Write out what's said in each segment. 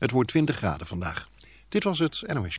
Het wordt 20 graden vandaag. Dit was het NOS.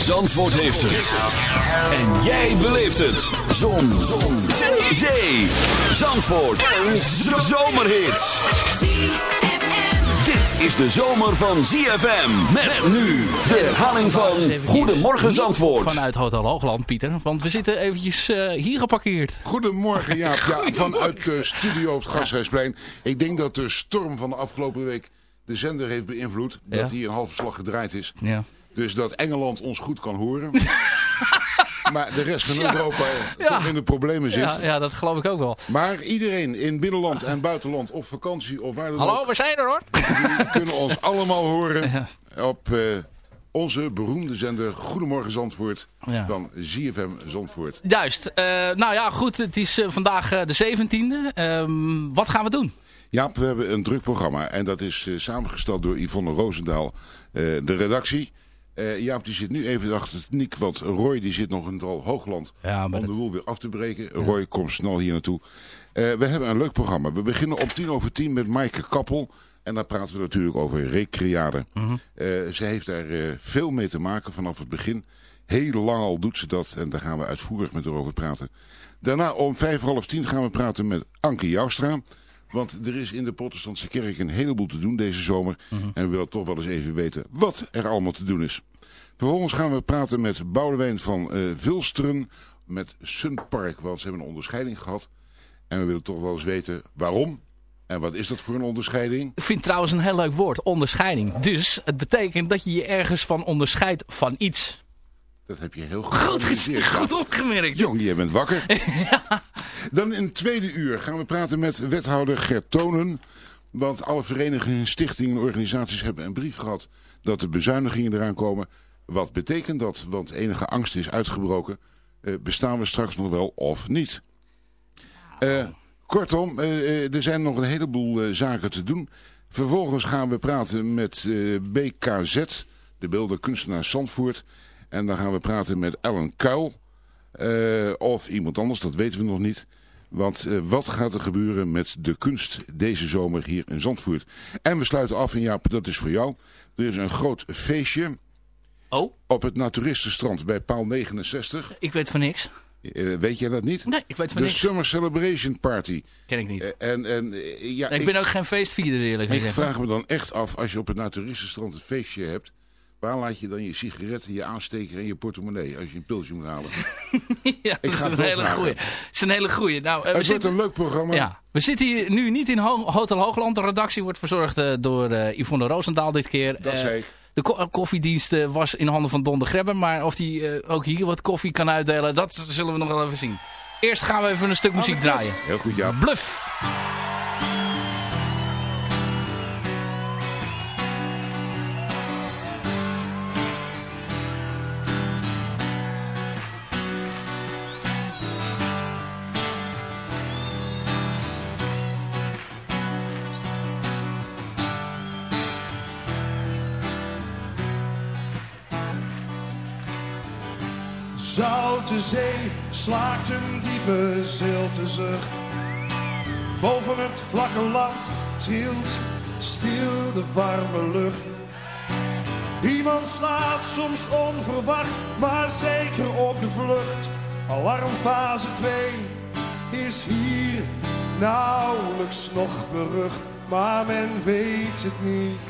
Zandvoort heeft het. En jij beleeft het. Zon. Zon. Zee. Zee. Zandvoort. Een zomerhit. Dit is de zomer van ZFM. Met nu de herhaling van Goedemorgen Zandvoort. Vanuit Hotel Hoogland, Pieter. Want we zitten eventjes eh, hier geparkeerd. Goedemorgen Jaap. Ja, vanuit de studio op het Gasthuisplein. Ik denk dat de storm van de afgelopen week de zender heeft beïnvloed. Dat Ja. hier een halve slag gedraaid is. Ja. Dus dat Engeland ons goed kan horen. maar de rest van Ja. Europa Ja. toch in de problemen zit. Ja, ja, dat geloof ik ook wel. Maar iedereen in binnenland en buitenland op vakantie of waar dan Hallo, ook. we zijn er hoor. Die kunnen ons allemaal horen Ja. op eh, onze beroemde zender Goedemorgen Zandvoort Ja. van ZFM Zandvoort. Juist. Eh, nou ja, goed. Het is eh, vandaag eh, de 17e. Ehm, wat gaan we doen? Jaap, we hebben een druk programma en dat is eh, samengesteld door Yvonne Roosendaal, eh, de redactie. Eh, Jaap die zit nu even achter het niek, want Roy die zit nog in het al Hoogland Ja, om de boel weer af te breken. Roy komt snel hier naartoe. Eh, we hebben een leuk programma. We beginnen om tien over tien met Maaike Kappel. En dan praten we natuurlijk over recreade. Mhm. Eh, ze heeft daar veel mee te maken vanaf het begin. Heel lang al doet ze dat en daar gaan we uitvoerig met haar over praten. Daarna om vijf half tien gaan we praten met Anke Joustra. Want er is in de protestantse kerk een heleboel te doen deze zomer. En we willen toch wel eens even weten wat er allemaal te doen is. Vervolgens gaan we praten met Boudewijn van eh Vilsteren met Sunpark. Want ze hebben een onderscheiding gehad. En we willen toch wel eens weten waarom. En wat is dat voor een onderscheiding? Ik vind het trouwens een heel leuk woord. Onderscheiding. Dus het betekent dat je je ergens van onderscheidt van iets. Dat heb je heel goed ges- goed opgemerkt. Jong, jij bent wakker. Dan in het tweede uur gaan we praten met wethouder Gert Tonen. Want alle verenigingen, stichtingen en organisaties hebben een brief gehad dat de bezuinigingen eraan komen. Wat betekent dat? Want enige angst is uitgebroken. Eh, bestaan we straks nog wel of niet? Eh, kortom, eh, er zijn nog een heleboel zaken te doen. Vervolgens gaan we praten met BKZ, de beelden kunstenaar Zandvoort. En dan gaan we praten met Ellen Kuil. Eh, of iemand anders, dat weten we nog niet. Want eh, wat gaat er gebeuren met de kunst deze zomer hier in Zandvoort? En we sluiten af, en Jaap, dat is voor jou. Er is een groot feestje Oh, op het Naturistenstrand bij paal 69. ik weet van niks. Eh, weet jij dat niet? Nee, ik weet van De niks. Summer Celebration Party. Ken ik niet. En, en, ja, ik ben ook geen feestvierder eerlijk ik gezegd. vraag me dan echt af, als je op het Naturistenstrand een feestje hebt... waar laat je dan je sigaretten, je aansteker en je portemonnee... als je een pilsje moet halen? ja, dat ga is een hele goeie. Het is een hele goeie. Nou, we het wordt zitten... een leuk programma. Ja, we zitten hier nu niet in Ho- Hotel Hoogland. De redactie wordt verzorgd eh, door eh, Yvonne Roosendaal dit keer. Dat zei ik. De ko- koffiedienst was in handen van Don de Grebber. Maar of hij ook hier wat koffie kan uitdelen, dat zullen we nog wel even zien. Eerst gaan we even een stuk muziek draaien. Heel goed, ja. Bluff. Zoute zee slaakt een diepe zilte zucht. Boven het vlakke land trilt stil de warme lucht. Iemand slaat soms onverwacht, maar zeker op de vlucht. Alarmfase 2 is hier nauwelijks nog berucht, maar men weet het niet.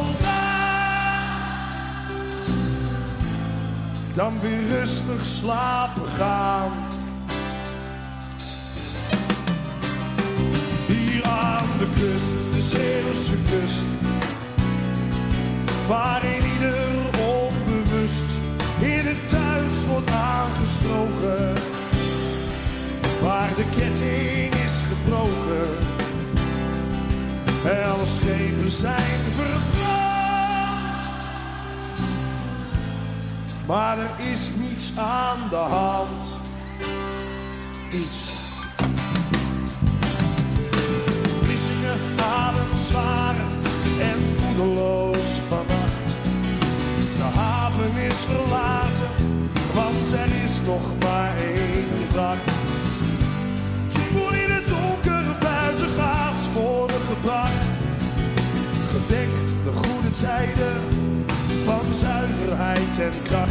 Dan weer rustig slapen gaan. Hier aan de kust, de Zeeuwse kust. Waarin ieder onbewust in het Duits wordt aangesproken. Waar de ketting is gebroken. En alle zijn verbrand. Maar er is niets aan de hand. Iets. Vlissingen zwaar en moedeloos vannacht. De haven is verlaten, want er is nog maar één vracht. Toen in het donker buiten gaat worden gebracht. Gedek de goede tijden van zuiverheid en kracht,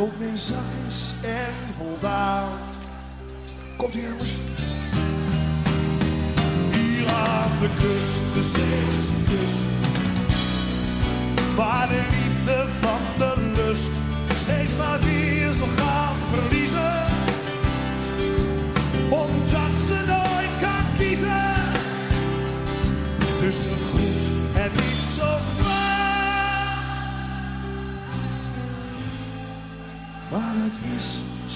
Tot men zat is en voldaan. Komt ie jongens. Hier aan de kust, de Zeeuwse kust. Waar de liefde van de lust steeds maar weer zal gaan verliezen. Omdat ze nooit kan kiezen. Tussen goed en niet zo.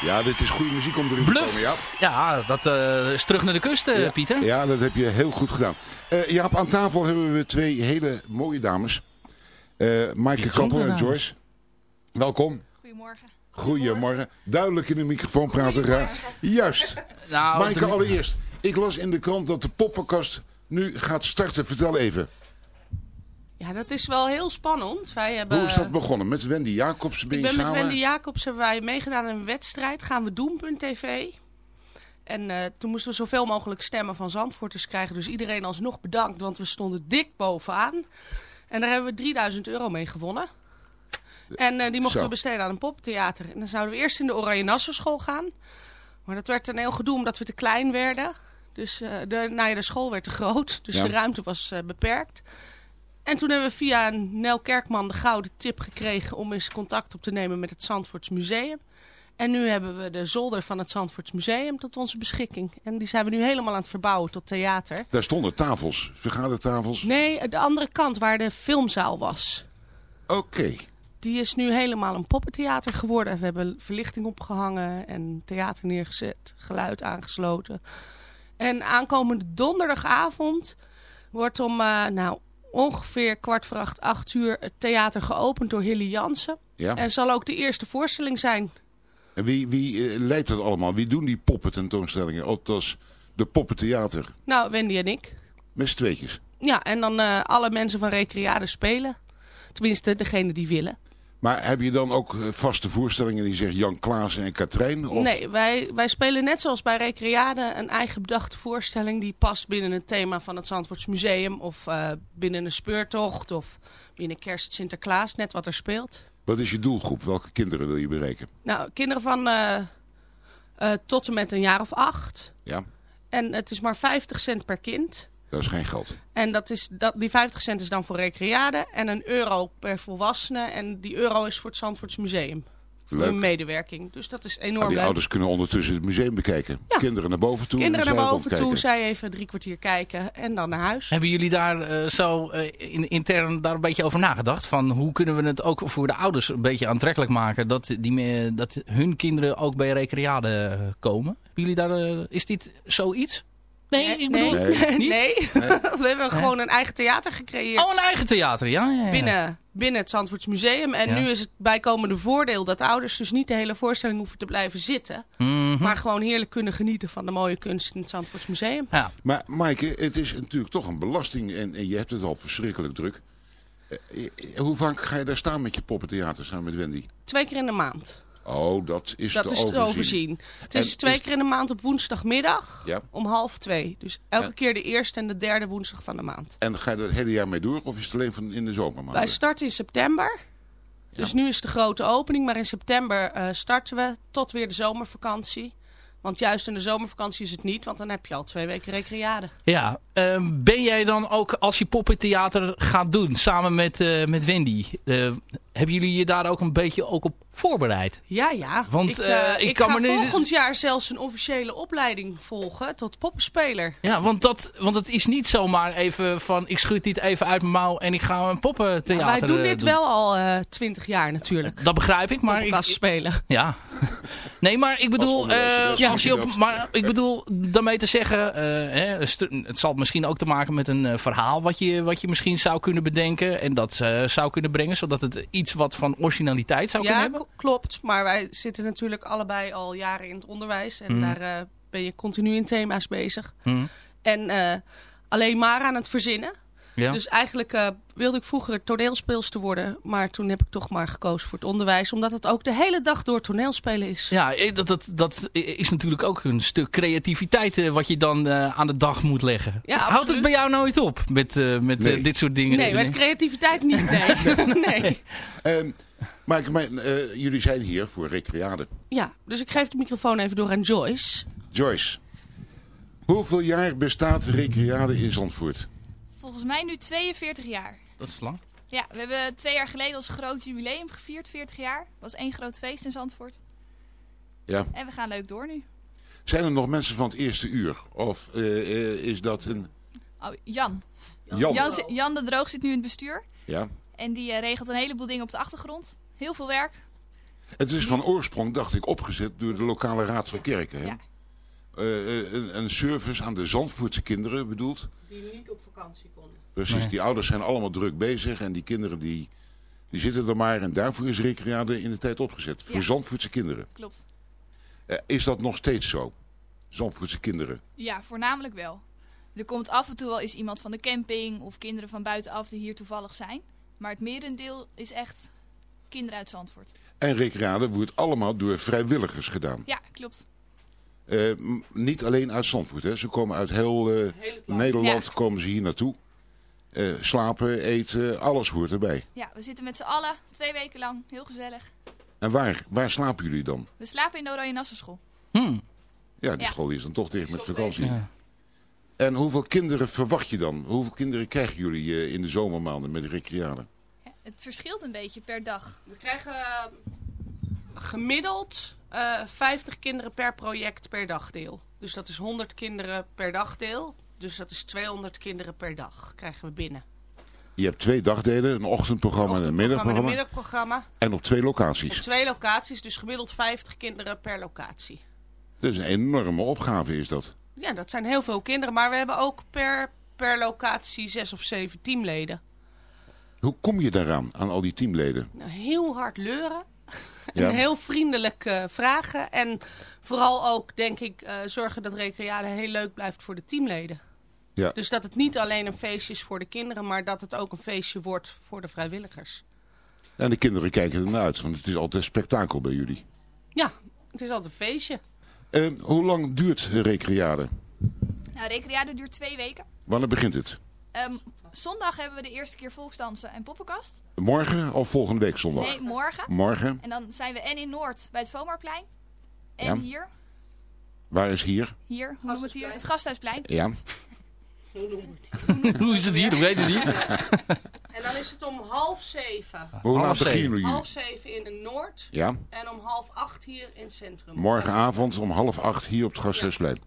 Ja, dit is goede muziek om erin te komen, ja. Ja, dat eh, is terug naar de kust, eh, Ja, Pieter. Ja, dat heb je heel goed gedaan. Eh Jaap, aan tafel hebben we twee hele mooie dames. Eh Maaike Kappel en. Joyce. Welkom. Goedemorgen. Goedemorgen. Duidelijk in de microfoon praten. Ja. Juist. Nou, Maaike, allereerst. Ik las in de krant dat de poppenkast nu gaat starten. Vertel even. Ja, dat is wel heel spannend. Wij hebben, Hoe is dat begonnen? Met Wendy Jacobs ben ik ben met? Wendy Jacobs hebben wij meegedaan aan een wedstrijd. Gaan we doen.tv. En eh, toen moesten we zoveel mogelijk stemmen van Zandvoorters krijgen. Dus iedereen alsnog bedankt, want we stonden dik bovenaan. En daar hebben we 3000 euro mee gewonnen. En eh, die mochten Zo. we besteden aan een poptheater. En dan zouden we eerst in de Oranje Nassau school gaan. Maar dat werd een heel gedoe omdat we te klein werden. Dus eh, de, nou ja, de school werd te groot. Dus Ja. de ruimte was beperkt. En toen hebben we via Nel Kerkman de gouden tip gekregen om eens contact op te nemen met het Zandvoorts Museum. En nu hebben we de zolder van het Zandvoorts Museum tot onze beschikking. En die zijn we nu helemaal aan het verbouwen tot theater. Daar stonden tafels, vergadertafels. Nee, de andere kant waar de filmzaal was. Oké. Die is nu helemaal een poppentheater geworden. We hebben verlichting opgehangen en theater neergezet, geluid aangesloten. En aankomende donderdagavond wordt om eh, nou, ongeveer kwart voor acht, acht uur het theater geopend door Hilly Jansen. Ja. En zal ook de eerste voorstelling zijn. En wie, wie eh, leidt dat allemaal? Wie doen die poppen tentoonstellingen? Althans, de poppentheater. Nou, Wendy en ik. Met z'n tweetjes. Ja, en dan eh, alle mensen van Recreade spelen. Tenminste, degene die willen. Maar heb je dan ook eh, vaste voorstellingen die zeggen Jan Klaassen en Katrijn? Of... Nee, wij, wij spelen net zoals bij Recreade een eigen bedachte voorstelling... die past binnen het thema van het Zandvoorts Museum... of eh, binnen een speurtocht of binnen kerst Sinterklaas, net wat er speelt. Wat is je doelgroep? Welke kinderen wil je bereiken? Nou, kinderen van eh, tot en met een jaar of acht. Ja, En het is maar 50 cent per kind. Dat is geen geld. En dat is, dat, die 50 cent is dan voor recreade en een euro per volwassene. En die euro is voor het Zandvoorts Museum. Leuk. hun medewerking. Dus dat is En enorm die leuk. ouders kunnen ondertussen het museum bekijken. Ja. Kinderen naar boven toe. Kinderen en naar boven toe, zij even drie kwartier kijken en dan naar huis. Hebben jullie daar eh, zo eh, in, intern daar een beetje over nagedacht? Van hoe kunnen we het ook voor de ouders een beetje aantrekkelijk maken? Dat, die, me- dat hun kinderen ook bij recreade komen? Hebben jullie daar, eh, is dit zoiets? Nee, ik bedoel... nee. Niet? Nee. we hebben gewoon een eigen theater gecreëerd. Oh, een eigen theater, ja. ja, ja. Binnen, binnen het Zandvoorts Museum. En Ja. nu is het bijkomende voordeel dat ouders dus niet de hele voorstelling hoeven te blijven zitten. Mhm. Maar gewoon heerlijk kunnen genieten van de mooie kunst in het Zandvoorts Museum. Ja. Maar Maaike, het is natuurlijk toch een belasting en, en je hebt het al verschrikkelijk druk. Eh, eh, hoe vaak ga je daar staan met je poppentheater samen met Wendy? Twee keer in de maand. Oh, dat is Dat te is te overzien. overzien. Het is twee is- keer in de maand op woensdagmiddag Ja. om half twee. Dus elke Ja. keer de eerste en de derde woensdag van de maand. En ga je er het hele jaar mee door of is het alleen van in de zomermaanden? Wij starten in september. Dus nu is de grote opening. Maar in september eh, starten we tot weer de zomervakantie. Want juist in de zomervakantie is het niet. Want dan heb je al twee weken recreade. Ja, ehm, ben jij dan ook als je poppentheater gaat doen samen met, eh, met Wendy, eh, hebben jullie je daar ook een beetje ook op voorbereid? Ja, ja. Want, ik, eh, eh, ik ik kan ga me volgend jaar zelfs een officiële opleiding volgen tot poppenspeler. Ja, want, dat, want het is niet zomaar even van ik schud dit even uit mijn mouw en ik ga een poppentheater Wij doen eh, dit wel al twintig jaar natuurlijk. Dat begrijp ik, maar ik, Poppenkast spelen. Ja. Nee, maar ik bedoel, eh, ja, als je op, maar ik bedoel daarmee te zeggen, eh, hè, het zal misschien ook te maken met een eh, verhaal wat je, wat je misschien zou kunnen bedenken en dat zou kunnen brengen, zodat het iets wat van originaliteit zou kunnen Ja, hebben. k- klopt. Maar wij zitten natuurlijk allebei al jaren in het onderwijs. En Mhm. daar eh, ben je continu in thema's bezig. Hm. En eh, alleen maar aan het verzinnen. Ja. Dus eigenlijk eh, wilde ik vroeger toneelspeelster worden. Maar toen heb ik toch maar gekozen voor het onderwijs. Omdat het ook de hele dag door toneelspelen is. Ja, eh, dat, dat, dat is natuurlijk ook een stuk creativiteit eh, wat je dan eh, aan de dag moet leggen. Ja, Houdt het bij jou nooit op met, eh, met eh, Nee. dit soort dingen? Nee, met creativiteit niet. Nee. nee. Ehm, maar, eh, jullie zijn hier voor recreade. Ja, dus ik geef de microfoon even door aan Joyce. Joyce, hoeveel jaar bestaat recreade in Zandvoort? Volgens mij nu 42 jaar. Dat is lang. Ja, we hebben twee jaar geleden ons groot jubileum gevierd, 40 jaar. was één groot feest in Zandvoort. Ja. En we gaan leuk door nu. Zijn er nog mensen van het eerste uur? Of eh, eh, is dat een... Oh, Jan. Jan? Jan, de Droog zit nu in het bestuur. Ja. En die eh, regelt een heleboel dingen op de achtergrond. Heel veel werk. Het is van oorsprong, dacht ik, opgezet door de lokale raad van kerken. Hè? Ja. Eh, eh, een, een service aan de Zandvoortse kinderen bedoeld. Die niet op vakantie konden. Precies, Nee. die ouders zijn allemaal druk bezig en die kinderen die, die zitten er maar. En daarvoor is recreade in de tijd opgezet. Voor Ja. Zandvoortse kinderen. Klopt. Eh, is dat nog steeds zo? Zandvoortse kinderen. Ja, voornamelijk wel. Er komt af en toe wel eens iemand van de camping of kinderen van buitenaf die hier toevallig zijn. Maar het merendeel is echt kinderen uit Zandvoort. En recreade wordt allemaal door vrijwilligers gedaan. Ja, klopt. Eh, niet alleen uit Zandvoort. Hè. Ze komen uit heel eh, Nederland Ja. komen ze hier naartoe. Eh, slapen, eten, alles hoort erbij. Ja, we zitten met z'n allen twee weken lang. Heel gezellig. En waar, waar slapen jullie dan? We slapen in de Oranje Nassenschool. Hmm. Ja, die Ja. school is dan toch dicht met vakantie. Ja. En hoeveel kinderen verwacht je dan? Hoeveel kinderen krijgen jullie eh, in de zomermaanden met de recreade? Ja, het verschilt een beetje per dag. We krijgen gemiddeld eh 50 kinderen per project per dagdeel. Dus dat is 100 kinderen per dagdeel. Dus dat is 200 kinderen per dag krijgen we binnen. Je hebt twee dagdelen, een ochtendprogramma en een Ochtendprogramma en een middagprogramma. middagprogramma. En op twee Op locaties. twee locaties, dus gemiddeld 50 kinderen per locatie. Dat is een enorme opgave is dat. Ja, dat zijn heel veel kinderen. Maar we hebben ook per, per locatie zes of zeven teamleden. Hoe kom je daaraan, aan al die teamleden? Nou, heel hard leuren. En Ja. heel vriendelijk eh, vragen. En vooral ook, denk ik, eh, zorgen dat Recreade heel leuk blijft voor de teamleden. Ja. Dus dat het niet alleen een feestje is voor de kinderen, maar dat het ook een feestje wordt voor de vrijwilligers. En de kinderen kijken ernaar uit, want het is altijd spektakel bij jullie. Ja, het is altijd een feestje. Eh, hoe lang duurt Recreade? Nou, Recreado duurt twee weken. Wanneer begint het? Ehm, zondag hebben we de eerste keer volksdansen en poppenkast. Morgen of volgende week zondag? Nee, morgen. Morgen. En dan zijn we en in Noord bij het Vomarplein. En Ja. hier, Waar is hier? hier, hoe noemen we het hier? Het Gasthuisplein. Ja. Hoe is het hier? Hoe heet het hier? En dan is het om half zeven. Hoe laat beginnen jullie? Half zeven in de Noord. Ja. En om half acht hier in het centrum. Morgenavond om half acht hier op het Gasthuisplein.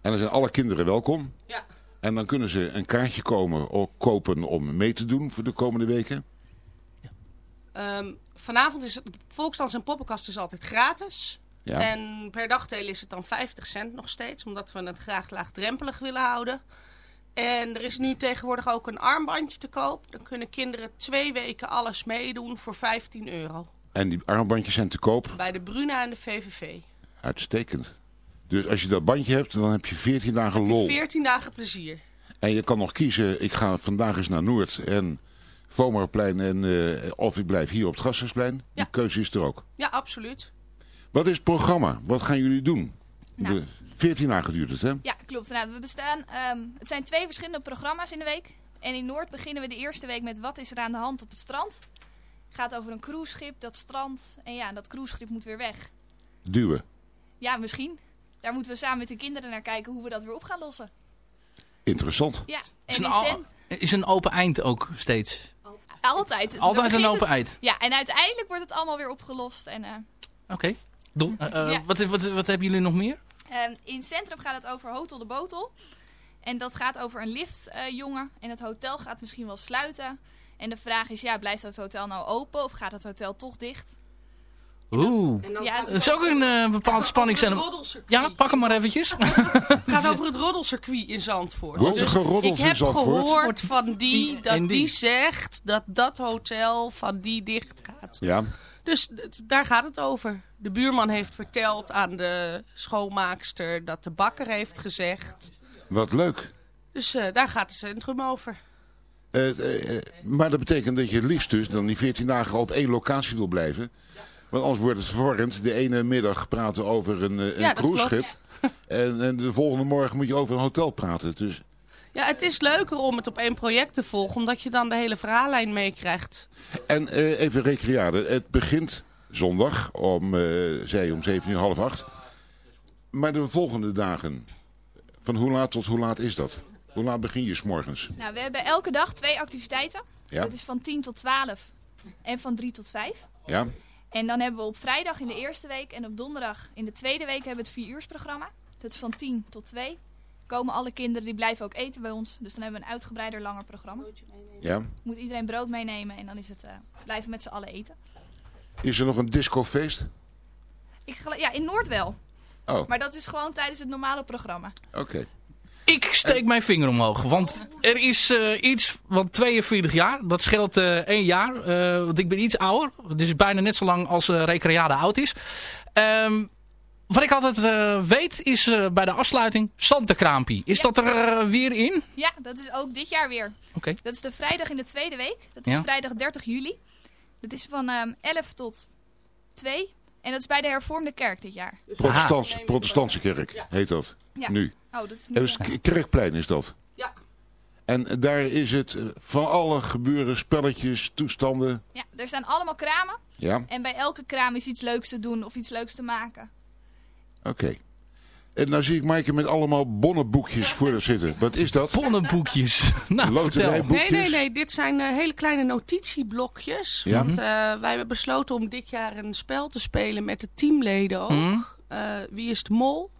En dan zijn alle kinderen welkom. Ja. En dan kunnen ze een kaartje komen, of kopen om mee te doen voor de komende weken. Ehm, vanavond is het Volksdans en Poppenkast is altijd gratis. Ja. En per dagdeel is het dan 50 cent nog steeds, omdat we het graag laagdrempelig willen houden. En er is nu tegenwoordig ook een armbandje te koop. Dan kunnen kinderen twee weken alles meedoen voor 15 euro. En die armbandjes zijn te koop. Bij de Bruna en de VVV. Uitstekend. Dus als je dat bandje hebt, dan heb je 14 dagen lol. 14 dagen plezier. En je kan nog kiezen, ik ga vandaag eens naar Noord en Vomerplein en, eh, of ik blijf hier op het Gasthuisplein. Die keuze is er ook. Ja, absoluut. Wat is het programma? Wat gaan jullie doen? Nou. De 14 dagen duurt het, hè? Ja, klopt. Nou, we bestaan, ehm, het zijn twee verschillende programma's in de week. En in Noord beginnen we de eerste week met Wat is er aan de hand op het strand. gaat over een cruiseschip, dat strand. En ja, dat cruiseschip moet weer weg. Duwen. Ja, misschien. Daar moeten we samen met de kinderen naar kijken hoe we dat weer op gaan lossen. Interessant. Ja, Is en een, in al- cent- is een open eind ook steeds? altijd. Altijd een open eind. Ja, en uiteindelijk wordt het allemaal weer opgelost. En, eh, Oké. Doe- eh, eh, Ja. wat, wat, wat hebben jullie nog meer? Ehm, in het centrum gaat het over Hotel de Botel. En dat gaat over een liftjongen. en het hotel gaat misschien wel sluiten. En de vraag is, ja, blijft dat hotel nou open of gaat het hotel toch dicht? Oeh. Ja, Dat is ook een eh, bepaald spanningscentrum. roddelcircuit. Ja, pak hem maar eventjes. Het gaat over het roddelcircuit in Zandvoort. Dus geroddeld ik in heb Zandvoort? gehoord van die, dat die. die. zegt dat dat hotel van die dicht gaat. Ja. Dus daar gaat het over. De buurman heeft verteld aan de schoonmaakster dat de bakker heeft gezegd. Wat leuk. Dus eh, daar gaat het centrum over. Eh, maar dat betekent dat je het liefst dus dan die 14 dagen op één locatie wil blijven. Want anders wordt het verwarrend. De ene middag praten we over een, eh, een Ja, cruiseschip. En, en de volgende morgen moet je over een hotel praten. Dus, Ja, het is leuker om het op één project te volgen, omdat je dan de hele verhaallijn meekrijgt. en eh, even recreade. Het begint zondag om, eh zei je, om 7 uur half acht. Maar de volgende dagen, van hoe laat tot hoe laat is dat? Hoe laat begin je 's morgens? Nou, we hebben elke dag twee activiteiten. Ja. Dat is van 10 tot 12 en van 3 tot 5. Ja? En dan hebben we op vrijdag in de eerste week en op donderdag in de tweede week hebben we het 4 uursprogramma. Dat is van 10 tot 2. Komen alle kinderen, die blijven ook eten bij ons. Dus dan hebben we een uitgebreider, langer programma. Ja? Moet iedereen brood meenemen en dan is het eh, blijven met z'n allen eten. Is er nog een discofeest? Ik, ja, in Noord wel. Oh, Maar dat is gewoon tijdens het normale programma. oké. Ik steek mijn vinger omhoog. Want er is eh, iets van 42 jaar. Dat scheelt eh één jaar. eh, want ik ben iets ouder. Het is bijna net zo lang als Recreade oud is. Ehm, wat ik altijd weet is bij de afsluiting Santekraampie. Is Ja. dat er weer in? Ja, dat is ook dit jaar weer. Oké. Dat is de vrijdag in de tweede week. Dat is Ja. vrijdag 30 juli. Dat is van ehm 11 tot 2. En dat is bij de hervormde kerk dit jaar. Protestants, protestantse kerk heet dat. Ja. Nu. Oh, dat is nu. En dus Kerkplein is dat. Ja. En daar is het eh, van alle gebeuren, spelletjes, toestanden. Ja, er staan allemaal kramen. Ja, En bij elke kraam is iets leuks te doen of iets leuks te maken. oké. En nou zie ik Maaike met allemaal bonnenboekjes voor haar zitten. Wat is dat? Ponnenboekjes. nou. Loterijboekjes? Nee, nee, nee. Dit zijn eh, hele kleine notitieblokjes. Ja. Want eh, wij hebben besloten om dit jaar een spel te spelen met de teamleden ook. Mhm. Eh, wie is de mol?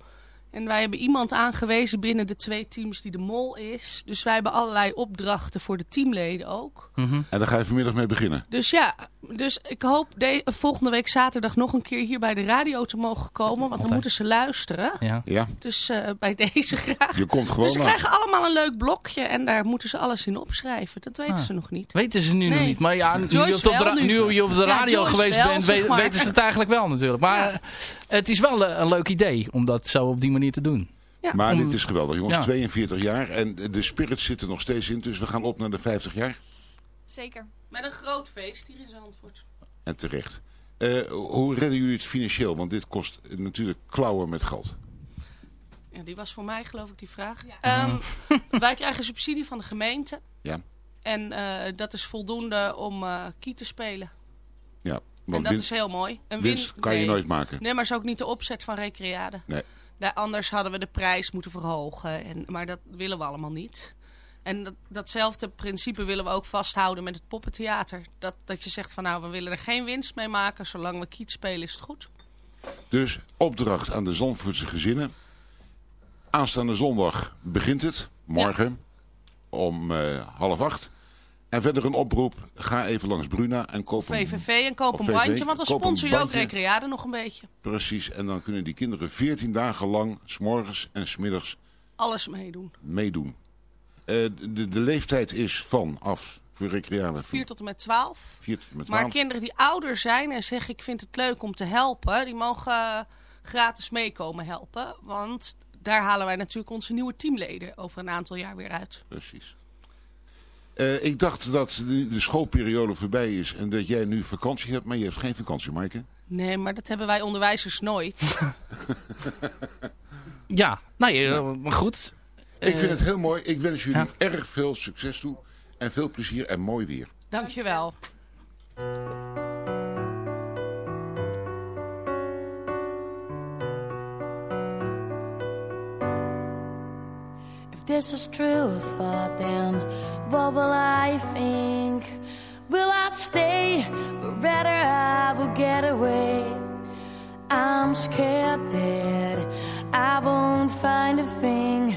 En wij hebben iemand aangewezen binnen de twee teams die de mol is. Dus wij hebben allerlei opdrachten voor de teamleden ook. Mhm. En daar ga je vanmiddag mee beginnen. Dus ja, Dus ik hoop de, volgende week zaterdag nog een keer hier bij de radio te mogen komen. Want dan moeten ze luisteren. Ja. Ja, Dus eh, bij deze graag. je komt gewoon Dus ze krijgen allemaal een leuk blokje en daar moeten ze alles in opschrijven. Dat weten Ah. ze nog niet. Weten ze nu nog niet. Maar ja, nu, je op de, nu. nu je op de radio geweest wel, bent, zeg we- maar. weten ze het eigenlijk wel natuurlijk. Maar Ja. het is wel een, een leuk idee om dat zo op die manier te doen. Ja. Maar Om- dit is geweldig, jongens. Ja. 42 jaar en de spirits zitten nog steeds in. Dus we gaan op naar de 50 jaar. Zeker. Met een groot feest hier in Zandvoort. En terecht. Eh, hoe redden jullie het financieel? Want dit kost natuurlijk klauwen met geld. Ja, die was voor mij geloof ik die vraag. Ehm, wij krijgen subsidie van de gemeente. Ja. En eh, dat is voldoende om eh kie te spelen. Ja, en want dat winst, is heel mooi. Een winst win- kan je nooit maken. Nee, maar is ook niet de opzet van Recreade. Nee. Daar, anders hadden we de prijs moeten verhogen. En, maar dat willen we allemaal niet. En dat, datzelfde principe willen we ook vasthouden met het poppentheater. Dat, dat je zegt van nou, we willen er geen winst mee maken. Zolang we kiet spelen is het goed. Dus opdracht aan de Zandvoortse gezinnen. Aanstaande zondag begint het. Morgen om eh, half acht. En verder een oproep. Ga even langs Bruna en koop een... VVV en koop een VVV, bandje. Want dan sponsor je ook. Recreade nog een beetje. Precies. En dan kunnen die kinderen 14 dagen lang, s'morgens en s'middags, Alles meedoen. meedoen. Eh, de, de leeftijd is van af voor recreale. 4 tot en met 12. 4 tot met Maar 12. kinderen die ouder zijn en zeggen ik vind het leuk om te helpen. Die mogen gratis meekomen helpen. Want daar halen wij natuurlijk onze nieuwe teamleden over een aantal jaar weer uit. Precies. Eh, ik dacht dat de, de schoolperiode voorbij is en dat jij nu vakantie hebt, maar je hebt geen vakantie, Maaike. Nee, maar dat hebben wij onderwijzers nooit. Ja, nee, eh, maar goed. Ik Eh, vind het heel mooi. Ik wens jullie ja. erg veel succes toe en veel plezier en mooi weer. Dankjewel. If this is true thought, then what will I think? Will I stay? Or rather, I will get away. I'm scared that I won't find a thing,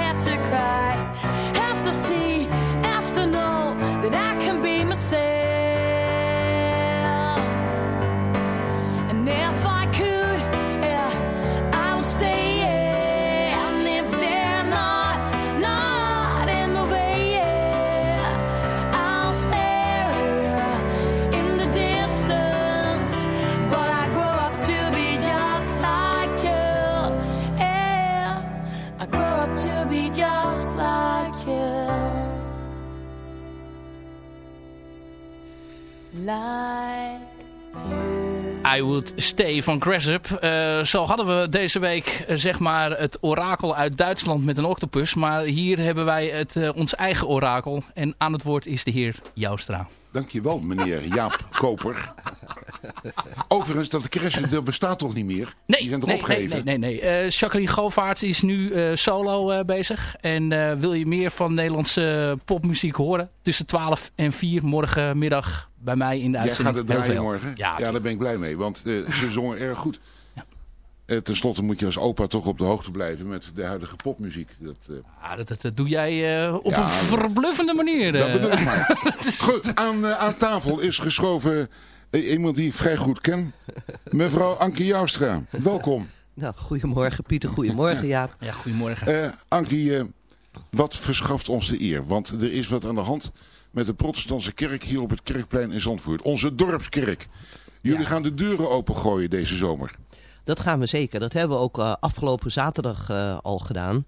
I Would Stay van Grassup. Eh zo hadden we deze week eh, zeg maar het orakel uit Duitsland met een octopus. Maar hier hebben wij het, eh, ons eigen orakel. En aan het woord is de heer Joustra. Dankjewel, meneer Jaap Koper. Overigens, dat dat bestaat toch niet meer? Nee, Die zijn nee, nee, nee, nee, nee. Eh, Jacqueline Govaert is nu eh, solo eh, bezig. En wil je meer van Nederlandse popmuziek horen? Tussen 12 en 4 morgenmiddag bij mij in de Jij uitzending. gaat het draaien morgen? Ja, Ja, daar ben ik blij mee, want ze zongen erg goed. Ten slotte moet je als opa toch op de hoogte blijven met de huidige popmuziek. Dat, Ja, dat, dat, dat doe jij op Ja, een verbluffende manier. dat bedoel ik maar. Goed, aan, aan tafel is geschoven iemand die ik vrij goed ken. Mevrouw Ankie Joustra, welkom. Nou, goedemorgen Pieter, goedemorgen Jaap. Ja, goedemorgen. Eh Ankie, eh, wat verschaft ons de eer? Want er is wat aan de hand met de protestantse kerk hier op het Kerkplein in Zandvoort. Onze dorpskerk. Jullie gaan de deuren opengooien deze zomer. Dat gaan we zeker. Dat hebben we ook eh, afgelopen zaterdag eh, al gedaan.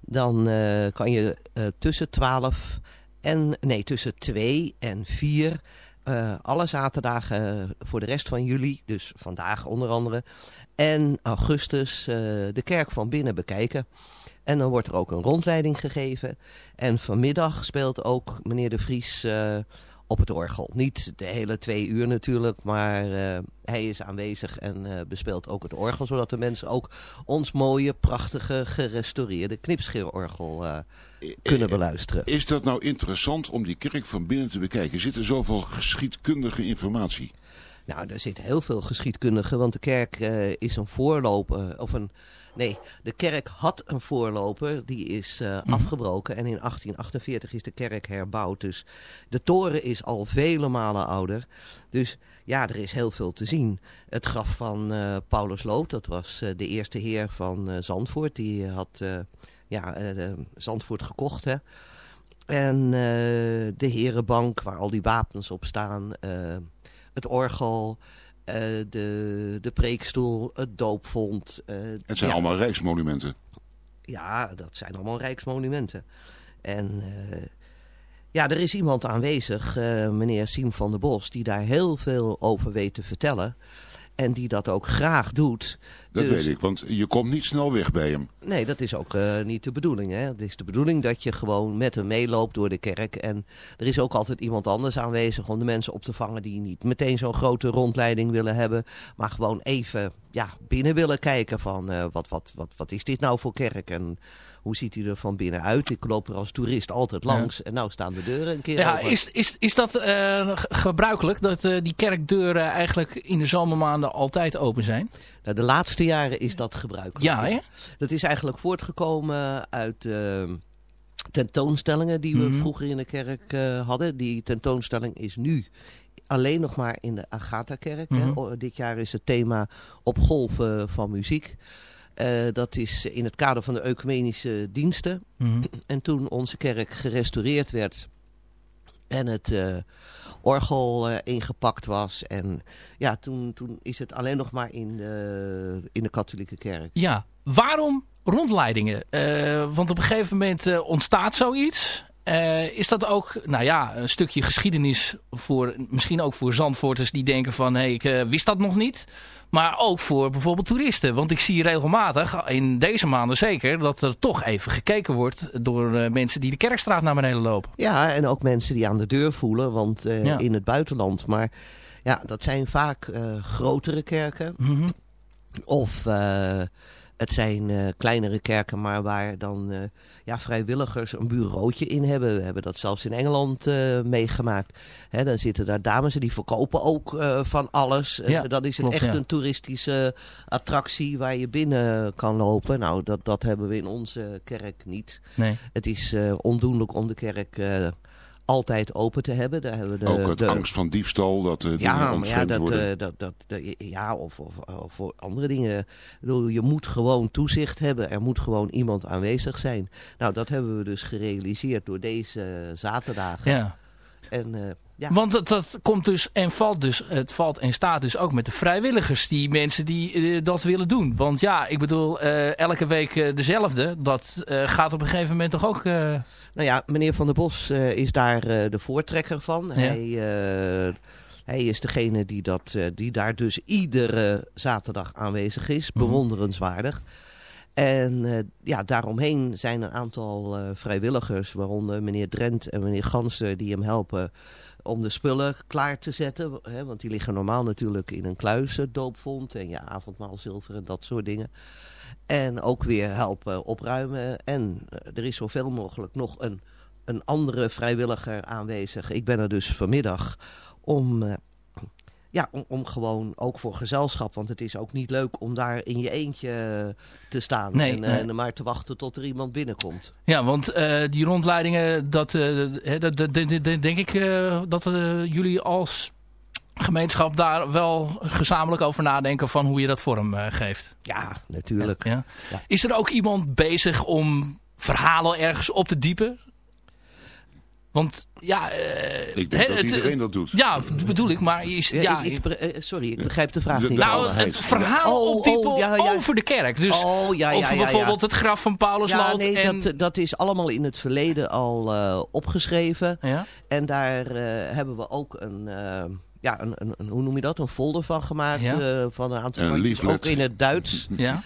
Dan eh, kan je eh, tussen 12 en, nee, tussen 2 en 4 eh, alle zaterdagen eh, voor de rest van juli, dus vandaag onder andere, en augustus eh, de kerk van binnen bekijken. En dan wordt er ook een rondleiding gegeven. En vanmiddag speelt ook meneer De Vries op het orgel. Niet de hele twee uur natuurlijk, maar eh, hij is aanwezig en eh, bespeelt ook het orgel. Zodat de mensen ook ons mooie, prachtige, gerestaureerde knipscheerorgel eh, kunnen beluisteren. Is dat nou interessant om die kerk van binnen te bekijken? Zit er zoveel geschiedkundige informatie? Nou, er zit heel veel geschiedkundige, want de kerk is een voorloper, of een... Nee, de kerk had een voorloper, die is eh, afgebroken en in 1848 is de kerk herbouwd. Dus de toren is al vele malen ouder. Dus ja, er is heel veel te zien. Het graf van eh, Paulus Lood, dat was eh, de eerste heer van Zandvoort. Die had ja, Zandvoort gekocht, hè. En de herenbank, waar al die wapens op staan. het orgel, eh, de, de preekstoel, het doopvond. eh, Het zijn ja. allemaal rijksmonumenten. Ja, dat zijn allemaal rijksmonumenten. En eh, ja, er is iemand aanwezig, meneer Siem van der Bos, die daar heel veel over weet te vertellen. En die dat ook graag doet. Dat Dus- weet ik, want je komt niet snel weg bij hem. Nee, dat is ook eh, niet de bedoeling. Hè? Het is de bedoeling dat je gewoon met hem meeloopt door de kerk. En er is ook altijd iemand anders aanwezig om de mensen op te vangen die niet meteen zo'n grote rondleiding willen hebben. Maar gewoon even ja, binnen willen kijken van eh, wat, wat, wat, wat is dit nou voor kerk en hoe ziet hij er van binnen uit. Ik loop er als toerist altijd langs en nou staan de deuren een keer Ja, open. is, is, is dat eh, ge- gebruikelijk dat eh, die kerkdeuren eigenlijk in de zomermaanden altijd open zijn? Nou, de laatste jaren is dat gebruikelijk. Ja, hè? Dat is eigenlijk voortgekomen uit eh, tentoonstellingen die we Mhm. vroeger in de kerk eh, hadden. Die tentoonstelling is nu alleen nog maar in de Agatha-kerk. Mhm. Dit jaar is het thema op golven van muziek. Eh, dat is in het kader van de ecumenische diensten. Mhm. En toen onze kerk gerestaureerd werd en het orgel eh, ingepakt was. En ja, toen, toen is het alleen nog maar in de, in de katholieke kerk. Ja, waarom rondleidingen? Eh, want op een gegeven moment eh, ontstaat zoiets. Is dat ook, nou ja, een stukje geschiedenis voor, misschien ook voor Zandvoorters die denken van, hé, hey, ik wist dat nog niet. Maar ook voor bijvoorbeeld toeristen. Want ik zie regelmatig, in deze maanden zeker, dat er toch even gekeken wordt door eh, mensen die de Kerkstraat naar beneden lopen. Ja, en ook mensen die aan de deur voelen, want eh, Ja. in het buitenland. Maar ja, dat zijn vaak eh, grotere kerken. Mhm. Of Het zijn eh, kleinere kerken, maar waar dan eh, ja, vrijwilligers een bureautje in hebben. We hebben dat zelfs in Engeland eh, meegemaakt. Hè, dan zitten daar dames en die verkopen ook van alles. Ja, dan is het klopt, echt ja. een toeristische attractie waar je binnen kan lopen. Nou, dat, dat hebben we in onze kerk niet. Nee. Het is ondoenlijk om de kerk altijd open te hebben. Daar hebben we de, Ook het de, angst van diefstal, dat eh dingen ja, maar ja, ontvreemd dat, worden. eh, dat, dat, dat- ja of, of, of voor andere dingen. Ik bedoel, je moet gewoon toezicht hebben. Er moet gewoon iemand aanwezig zijn. Nou, dat hebben we dus gerealiseerd door deze zaterdagen. Ja. En, eh, ja. Want dat, dat komt dus en valt dus, het valt en staat dus ook met de vrijwilligers, die mensen die eh, dat willen doen. Want ja, ik bedoel, eh, elke week dezelfde, dat gaat op een gegeven moment toch ook... Nou ja, meneer Van der Bos is daar de voortrekker van. Hij, hij is degene die, dat, die daar dus iedere zaterdag aanwezig is. Mhm. Bewonderenswaardig. En eh, ja, daaromheen zijn een aantal eh, vrijwilligers, waaronder meneer Drent en meneer Gansen, die hem helpen om de spullen klaar te zetten. Hè, want die liggen normaal natuurlijk in een kluis, doopvond en ja, avondmaalzilver en dat soort dingen. En ook weer helpen opruimen. En eh, er is zoveel mogelijk nog een, een andere vrijwilliger aanwezig. Ik ben er dus vanmiddag om, ja, om, om gewoon ook voor gezelschap. Want het is ook niet leuk om daar in je eentje te staan. Nee, en, eh, nee. en maar te wachten tot er iemand binnenkomt. Ja, want eh, die rondleidingen, dat, eh, hè, dat, dat- denk ik eh, dat eh, jullie als gemeenschap daar wel gezamenlijk over nadenken van hoe je dat vorm eh, geeft. Ja, natuurlijk. Ja. Is er ook iemand bezig om verhalen ergens op te diepen? Want ja... eh, Ik denk dat het- iedereen dat doet. Ja, bedoel ik, maar is, Ja, ja, ik, eh, sorry, ik begrijp de vraag De- niet. de nou, het verhaal Oh, opdiepen oh, ja, ja. over de kerk. Dus Oh, ja, ja, over ja, ja. bijvoorbeeld het graf van Paulus Ja, nee, en... dat, dat is allemaal in het verleden al eh, opgeschreven. Ja? En daar eh, hebben we ook een, eh, ja, een, een, een- hoe noem je dat, een folder van gemaakt. Ja. eh, van een aantal ook in het Duits. Ja?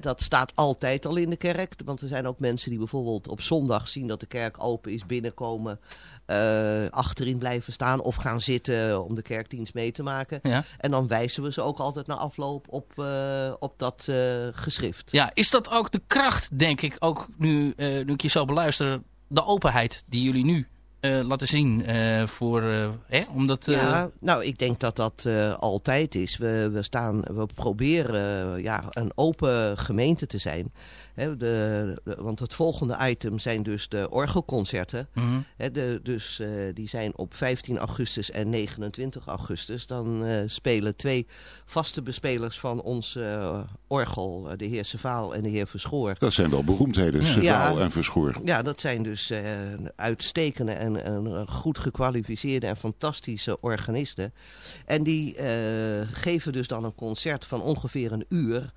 Dat staat altijd al in de kerk. Want er zijn ook mensen die bijvoorbeeld op zondag zien dat de kerk open is, binnenkomen, eh, achterin blijven staan of gaan zitten om de kerkdienst mee te maken. Ja. En dan wijzen we ze ook altijd na afloop op, eh, op dat eh, geschrift. Ja, is dat ook de kracht, denk ik, ook nu, nu ik je zo beluister, de openheid die jullie nu eh, laten zien eh, voor, eh, hè, omdat... Ja, nou, ik denk dat dat altijd is. We, we, staan, we proberen ja, een open gemeente te zijn. Hè, de, de- want het volgende item zijn dus de orgelconcerten. mhm. Hè, de, dus eh, die zijn op 15 augustus en 29 augustus. Dan eh, spelen twee vaste bespelers van ons eh, orgel, de heer Sevaal en de heer Verschoor. Dat zijn wel beroemdheden, Sevaal Ja. en Verschoor. Ja, dat zijn dus eh, uitstekende en, en goed gekwalificeerde en fantastische organisten. En die eh, geven dus dan een concert van ongeveer een uur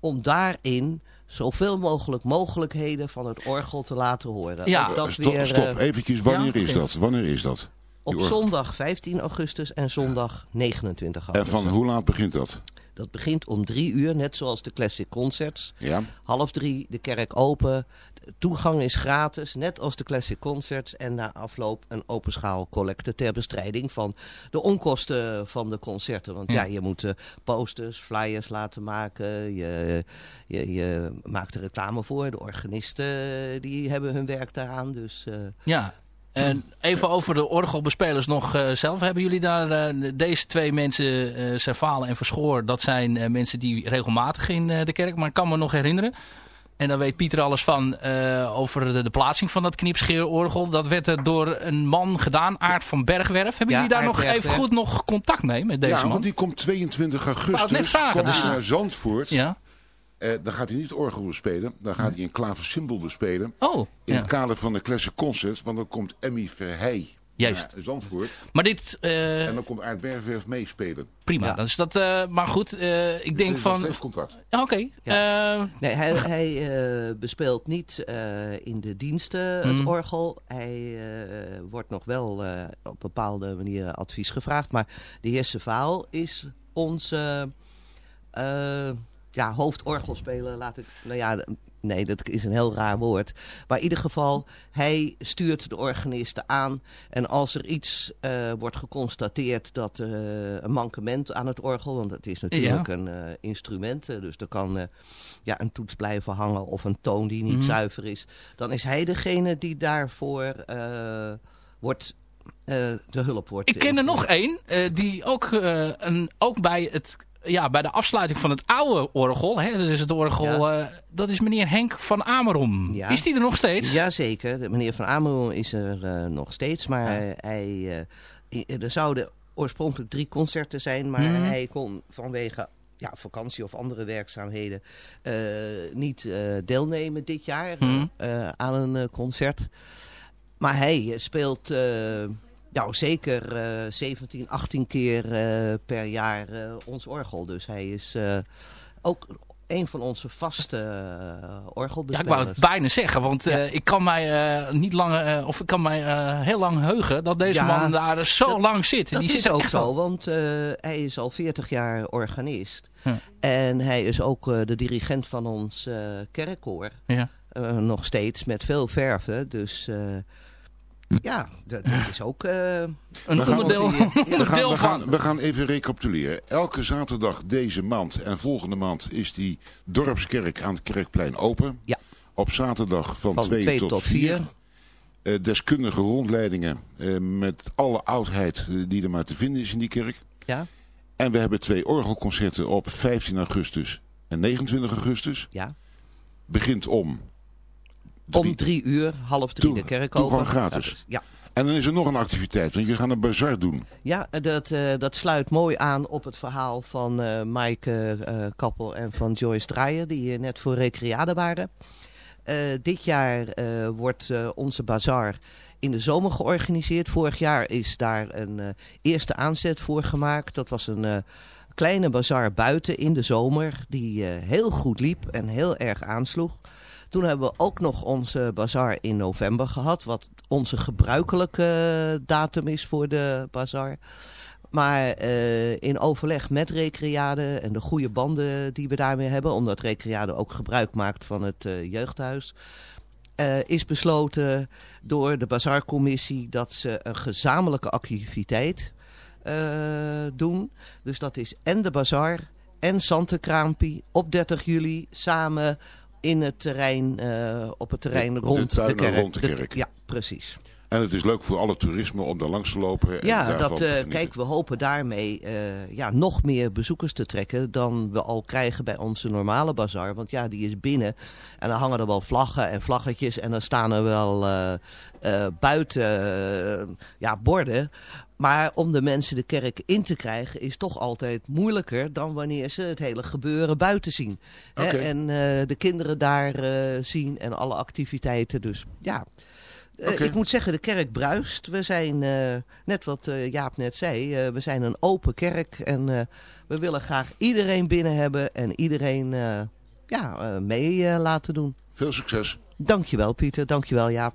om daarin zoveel mogelijk mogelijkheden van het orgel te laten horen. Ja. Dat Stop, weer, stop, eh, eventjes, wanneer Ja, is dat? Wanneer is dat? op zondag 15 augustus en zondag 29 En augustus. van hoe laat begint dat? Dat begint om drie uur, net zoals de Classic Concerts. Ja? Half drie, de kerk open. De Toegang is gratis, net als de Classic Concerts. En na afloop een open schaal collecte ter bestrijding van de onkosten van de concerten. Want ja, Ja. je moet eh, posters, flyers laten maken. Je, je, je maakt er reclame voor. De organisten eh, die hebben hun werk daaraan. Dus eh, Ja. En even over de orgelbespelers nog zelf. Hebben jullie daar deze twee mensen, eh Servalen en Verschoor, dat zijn mensen die regelmatig in de kerk, maar ik kan me nog herinneren. En dan weet Pieter alles van eh, over de, de plaatsing van dat knipscheerorgel. Dat werd er door een man gedaan, Aart van Bergwerf. Hebben Ja, jullie daar nog even goed nog contact mee met deze ja, man? want die komt 22 Wou het augustus komt dus- hij naar Zandvoort. Ja. Eh, dan gaat hij niet orgel bespelen. Dan gaat hij een klaversymbol bespelen. Oh, In ja. het kader van de Classic Concerts. Want dan komt Emmy Verheij Juist. naar Zandvoort. Maar dit, eh, En dan komt Aart Bergwerf meespelen. prima. Ja. Dan is dat, eh, maar goed, eh, ik Dus denk van... Ja, Oké. eh, Nee, hij, hij eh, bespeelt niet eh, in de diensten het Mm. orgel. Hij eh, wordt nog wel eh, op bepaalde manieren advies gevraagd. Maar de heer Sevaal is onze... eh, ja, hoofdorgelspeler, laat ik... Nou ja, nee, dat is een heel raar woord. Maar in ieder geval, hij stuurt de organisten aan. En als er iets eh, wordt geconstateerd dat eh, een mankement aan het orgel... want het is natuurlijk Ja. een eh, instrument, dus er kan ja, een toets blijven hangen... of een toon die niet Mhm. zuiver is. Dan is hij degene die daarvoor wordt... de hulp wordt. Ik ken er nog één, die ook, een, ook bij, het, ja, bij de afsluiting van het oude orgel, hè, dat is het orgel, eh, dat is meneer Henk van Amerom. Ja. Is die er nog steeds? Jazeker, de meneer Van Amerongen is er eh, nog steeds. Maar hij, eh, er zouden oorspronkelijk drie concerten zijn. Maar Mhm. hij kon vanwege ja, vakantie of andere werkzaamheden niet deelnemen dit jaar Mhm. aan een concert. Maar hij speelt nou, zeker eh 17, 18 keer eh, per jaar eh, ons orgel. Dus hij is eh, ook een van onze vaste eh Ja, ik orgelbespelers. wou het bijna zeggen, want eh, ik kan mij eh, niet lang, eh, of ik kan mij eh, heel lang heugen dat deze Ja, man daar zo dat- lang zit. Dat Die is zit ook zo, al- want eh, hij is al 40 jaar organist. Ja. En hij is ook eh, de dirigent van ons eh kerkkoor. Ja. Eh, nog steeds met veel verven. Dus eh, ja, dat, dat is ook eh, Een We gaan- onderdeel, eh, We gaan, onderdeel we, gaan, van. we gaan even recapituleren. Elke zaterdag deze maand en volgende maand is die dorpskerk aan het Kerkplein open. Ja. Op zaterdag van, Van 2 twee tot tot 4. vier. deskundige rondleidingen eh, met alle oudheid eh, die er maar te vinden is in die kerk. Ja, En we hebben twee orgelconcerten op 15 augustus en 29 augustus. ja. Begint om Om drie uur, half drie de kerk toegang open. gratis. Ja, En dan is er nog een activiteit, want je gaat een bazaar doen. ja dat, eh, dat sluit mooi aan op het verhaal van eh Maaike eh, Kappel en van Joyce Draaier, die hier net voor Recreade waren. Dit jaar wordt onze bazaar in de zomer georganiseerd. Vorig jaar is daar een eerste aanzet voor gemaakt. Dat was een kleine bazaar buiten in de zomer die heel goed liep en heel erg aansloeg. Toen hebben we ook nog onze bazaar in november gehad, wat onze gebruikelijke eh, datum is voor de bazaar. Maar eh, in overleg met Recreade en de goede banden die we daarmee hebben, omdat Recreade ook gebruik maakt van het eh, jeugdhuis, is besloten door de bazaarcommissie dat ze een gezamenlijke activiteit doen. Dus dat is en de bazaar en Santekraampie op 30 juli samen in het terrein, eh, op het terrein De- rond de, tuinen kerk. rond de kerk. ja, precies. En het is leuk voor alle toerisme om daar langs te lopen. en Ja, dat, te eh, genieten. kijk, we hopen daarmee eh, ja, nog meer bezoekers te trekken dan we al krijgen bij onze normale bazaar. Want ja, die is binnen en dan hangen er wel vlaggen en vlaggetjes en dan staan er wel eh, eh, buiten eh, ja, borden. Maar om de mensen de kerk in te krijgen is toch altijd moeilijker dan wanneer ze het hele gebeuren buiten zien. Hè. En eh, de kinderen daar eh, zien en alle activiteiten. Dus ja, eh, ik moet zeggen, de kerk bruist. We zijn, net wat Jaap net zei, we zijn een open kerk. En we willen graag iedereen binnen hebben en iedereen ja, mee laten doen. Veel succes. Dankjewel Pieter, dankjewel Jaap.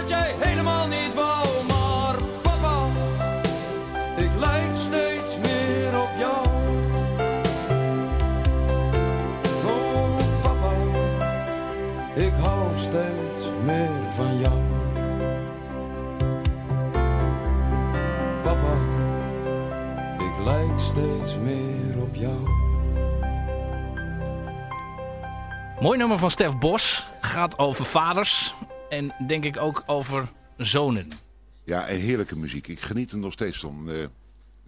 wat jij helemaal niet wou. Maar papa, ik lijk steeds meer op jou. Oh papa, ik hou steeds meer van jou. Papa, ik lijk steeds meer op jou. Mooi nummer van Stef Bos. Gaat over vaders. En denk ik ook over zonen. Ja, een heerlijke muziek. Ik geniet er nog steeds van. Eh, ik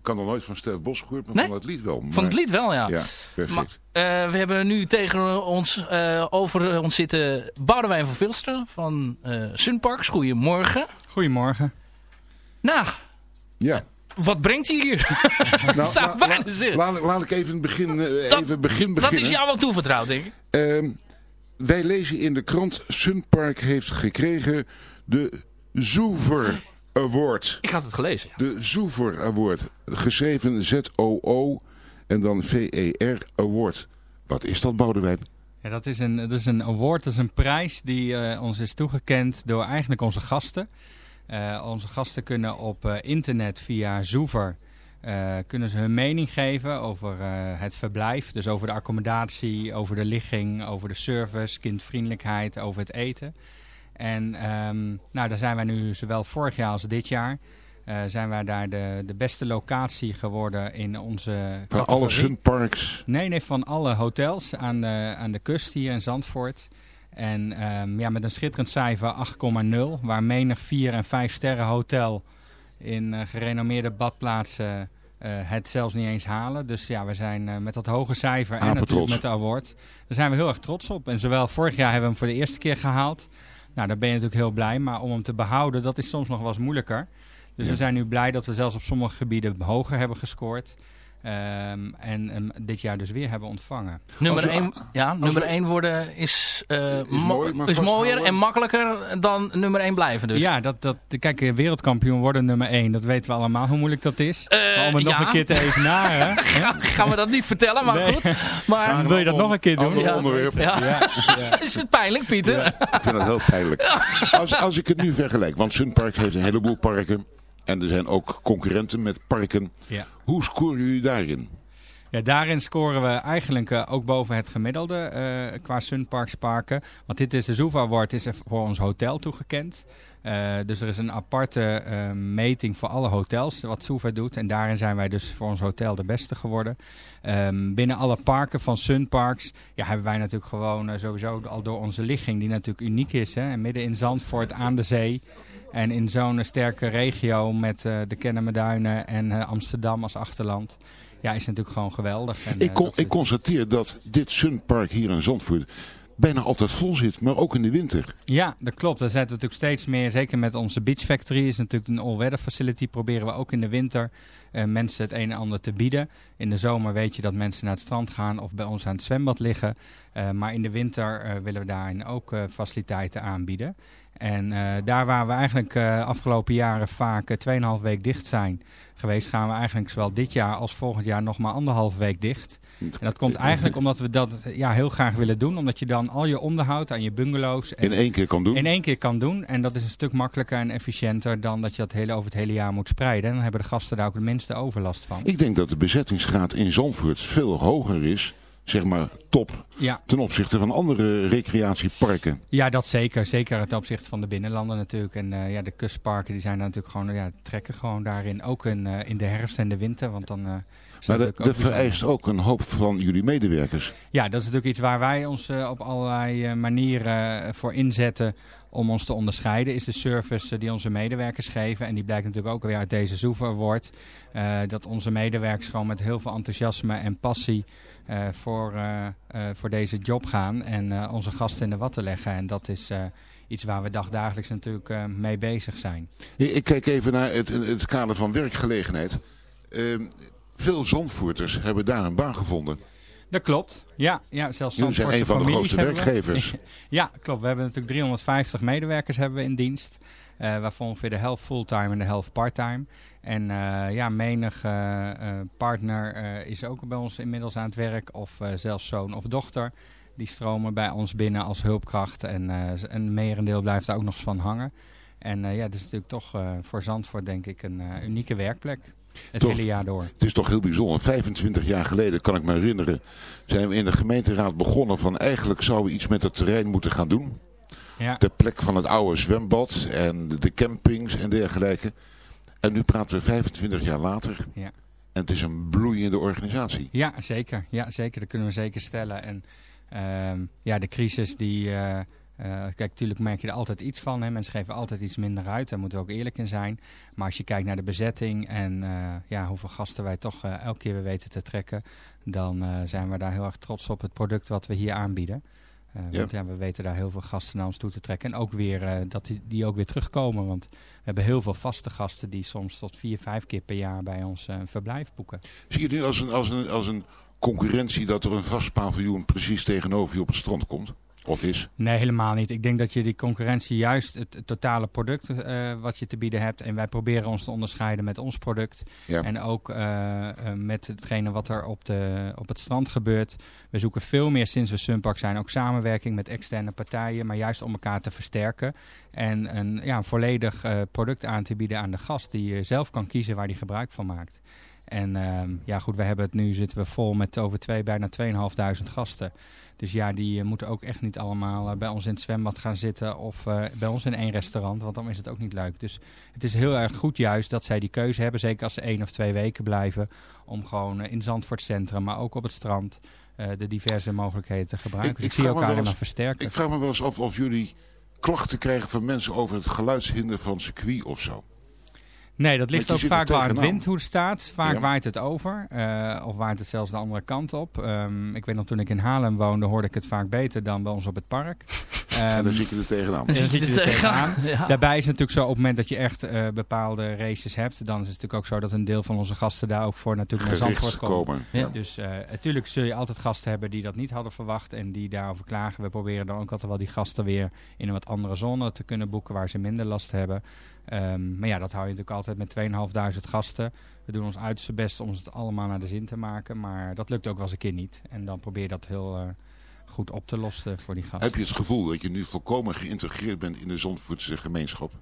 kan nog nooit van Stef Bos gehoord, maar Nee? van het lied wel. Van het Maar- lied wel, ja. Ja, perfect. Maar, eh, we hebben nu tegen ons, eh, over ons zitten Boudewijn van Vilsteren van eh Sunparks. Goedemorgen. Goedemorgen. Nou, ja. wat brengt hij hier? Nou, Zou la- bijna la- zeggen. laat, laat ik even, het begin, Dat- even begin Dat beginnen. is jou wel toevertrouwd, denk ik. Wij lezen in de krant Sunpark heeft gekregen de Zoever Award. Ik had het gelezen. De Zoever Award. Geschreven Z-O-O en dan V-E-R Award. Wat is dat, Boudewijn? Ja, dat, is een, dat is een award, dat is een prijs die eh, ons is toegekend door eigenlijk onze gasten. Eh, onze gasten kunnen op eh, internet via Zoever eh, kunnen ze hun mening geven over eh, het verblijf. Dus over de accommodatie, over de ligging, over de service, kindvriendelijkheid, over het eten. En ehm, nou, daar zijn wij nu zowel vorig jaar als dit jaar... eh, zijn wij daar de, de beste locatie geworden in onze Van alle. Sunparks. Nee, nee, van alle hotels aan de, aan de kust hier in Zandvoort. En ehm, ja, met een schitterend cijfer 8,0. Waar menig 4 en 5 sterren hotel in eh, gerenommeerde badplaatsen eh, het zelfs niet eens halen. Dus ja, we zijn eh, met dat hoge cijfer en natuurlijk met de award. Daar zijn we heel erg trots op. En zowel vorig jaar hebben we hem voor de eerste keer gehaald. Nou, daar ben je natuurlijk heel blij. Maar om hem te behouden, dat is soms nog wel eens moeilijker. Dus Ja. we zijn nu blij dat we zelfs op sommige gebieden hoger hebben gescoord. Ehm, en dit jaar dus weer hebben ontvangen. Nummer Als we- 1 ja, nummer we- één worden is, eh, Is mooi, mooier en makkelijker dan nummer 1 blijven dus. Ja, dat, dat, kijk, eh, wereldkampioen worden nummer 1. Dat weten we allemaal hoe moeilijk dat is. Maar om het nog een keer te evenaren. hè? Ga, gaan we dat niet vertellen, maar Nee. goed. Maar, Wil je dat nog een keer doen? Ja. onderwerp. ja. is het pijnlijk, Pieter? Ik vind dat heel pijnlijk. Als, als ik het nu vergelijk, want Sunpark heeft een heleboel parken. En er zijn ook concurrenten met parken. Ja. Hoe scoren jullie daarin? Ja, daarin scoren we eigenlijk eh, ook boven het gemiddelde eh, qua Sunparks parken. Want dit is de Zoeva Award is voor ons hotel toegekend. Eh, dus er is een aparte meting voor alle hotels wat Zoeva doet. En daarin zijn wij dus voor ons hotel de beste geworden. Ehm, binnen alle parken van Sunparks ja, hebben wij natuurlijk gewoon sowieso al door onze ligging die natuurlijk uniek is. Hè, midden in Zandvoort aan de zee. En in zo'n sterke regio met de Kennemerduinen en Amsterdam als achterland. Ja, is natuurlijk gewoon geweldig. En, Ik, eh, dat- ik constateer dat dit Sunpark hier in Zandvoort bijna altijd vol zit. Maar ook in de winter. Ja, dat klopt. Daar zetten we natuurlijk steeds meer, zeker met onze Beach Factory, is natuurlijk een all-weather facility. Proberen we ook in de winter eh, mensen het een en ander te bieden. In de zomer weet je dat mensen naar het strand gaan of bij ons aan het zwembad liggen. Eh, maar in de winter willen we daarin ook faciliteiten aanbieden. En eh, daar waar we eigenlijk uh, afgelopen jaren vaak uh, 2,5 week dicht zijn geweest, gaan we eigenlijk zowel dit jaar als volgend jaar nog maar anderhalf week dicht. En dat komt eigenlijk omdat we dat ja, heel graag willen doen. Omdat je dan al je onderhoud aan je bungalows... in één keer kan doen? In één keer kan doen. En dat is een stuk makkelijker en efficiënter dan dat je dat hele, over het hele jaar moet spreiden. En dan hebben de gasten daar ook het minste overlast van. Ik denk dat de bezettingsgraad in Zandvoort veel hoger is zeg maar top ja. ten opzichte van andere recreatieparken. Ja, dat zeker. Zeker ten opzichte van de binnenlanden natuurlijk. En uh, ja, de kustparken die zijn daar natuurlijk gewoon, ja, trekken gewoon daarin. Ook in, uh, in de herfst en de winter. Want dan, uh, maar dat, dat vereist ook een hoop van jullie medewerkers. Ja, dat is natuurlijk iets waar wij ons op allerlei manieren voor inzetten om ons te onderscheiden is de service die onze medewerkers geven. En die blijkt natuurlijk ook weer uit deze Zoever Award. Uh, dat onze medewerkers gewoon met heel veel enthousiasme en passie voor, uh, voor deze job gaan. En onze gasten in de watten leggen. En dat is iets waar we dagdagelijks natuurlijk mee bezig zijn. Ik kijk even naar het, het kader van werkgelegenheid. Ehm, veel zandvoerters hebben daar een baan gevonden. Dat klopt. Ja, ja zelfs Jullie zijn een van de grootste werkgevers. We. ja, klopt. We hebben natuurlijk 350 medewerkers hebben we in dienst. Uh, waarvan ongeveer de helft fulltime en de helft parttime. En uh, ja, menig uh, partner is ook bij ons inmiddels aan het werk. Of zelfs zoon of dochter. Die stromen bij ons binnen als hulpkracht. En een merendeel blijft daar ook nog eens van hangen. En ja, dat is natuurlijk toch voor Zandvoort denk ik een unieke werkplek. Het toch, hele jaar door. Het is toch heel bijzonder. 25 jaar geleden, kan ik me herinneren, zijn we in de gemeenteraad begonnen van eigenlijk zouden we iets met het terrein moeten gaan doen. Ja. De plek van het oude zwembad en de campings en dergelijke. En nu praten we 25 jaar later. Ja. En het is een bloeiende organisatie. Ja, zeker. Ja, zeker. Dat kunnen we zeker stellen. En uh, ja, de crisis die... Uh, uh, kijk, natuurlijk merk je er altijd iets van. Hè. Mensen geven altijd iets minder uit. Daar moeten we ook eerlijk in zijn. Maar als je kijkt naar de bezetting en uh, ja, hoeveel gasten wij toch elke keer weer weten te trekken. Dan zijn we daar heel erg trots op het product wat we hier aanbieden. Ja. Want ja, we weten daar heel veel gasten naar ons toe te trekken. En ook weer dat die, die ook weer terugkomen. Want we hebben heel veel vaste gasten die soms tot vier, vijf keer per jaar bij ons een verblijf boeken. Zie je nu als een, als, een, als een concurrentie dat er een vast paviljoen precies tegenover je op het strand komt? Of is? Nee, helemaal niet. Ik denk dat je die concurrentie juist het, het totale product uh, wat je te bieden hebt. En wij proberen ons te onderscheiden met ons product. Ja. En ook uh, uh, met hetgene wat er op, de, op het strand gebeurt. We zoeken veel meer sinds we Sunpark zijn ook samenwerking met externe partijen. Maar juist om elkaar te versterken. En een, ja, volledig product aan te bieden aan de gast. Die zelf kan kiezen waar hij gebruik van maakt. En uh, ja goed, we hebben het nu zitten we vol met over twee, bijna 2.500 gasten. Dus ja, die uh, moeten ook echt niet allemaal uh, bij ons in het zwembad gaan zitten of uh, bij ons in één restaurant, want dan is het ook niet leuk. Dus het is heel erg goed juist dat zij die keuze hebben, zeker als ze één of twee weken blijven, om gewoon in Zandvoort Centrum, maar ook op het strand, de diverse mogelijkheden te gebruiken. Ik, dus ik, ik zie elkaar helemaal versterken. Ik vraag me wel eens af of jullie klachten krijgen van mensen over het geluidshinder van circuit of zo. Nee, dat ligt ook vaak waar het windhoed staat. Vaak ja. waait het over. Uh, of waait het zelfs de andere kant op. Um, ik weet nog, toen ik in Haarlem woonde, hoorde ik het vaak beter dan bij ons op het park. Um, en dan zit je er tegenaan. Dan zit je er tegenaan. Ja. Daarbij is het natuurlijk zo, op het moment dat je echt uh, bepaalde races hebt, dan is het natuurlijk ook zo dat een deel van onze gasten daar ook voor natuurlijk naar Zandvoort komen. komen. Ja. Dus uh, natuurlijk zul je altijd gasten hebben die dat niet hadden verwacht en die daarover klagen. We proberen dan ook altijd wel die gasten weer in een wat andere zone te kunnen boeken waar ze minder last hebben. Um, maar ja, dat hou je natuurlijk altijd met 2.500 gasten. We doen ons uiterste best om het allemaal naar de zin te maken. Maar dat lukt ook wel eens een keer niet. En dan probeer je dat heel uh, goed op te lossen voor die gasten. Heb je het gevoel dat je nu volkomen geïntegreerd bent in de Zandvoortse gemeenschap?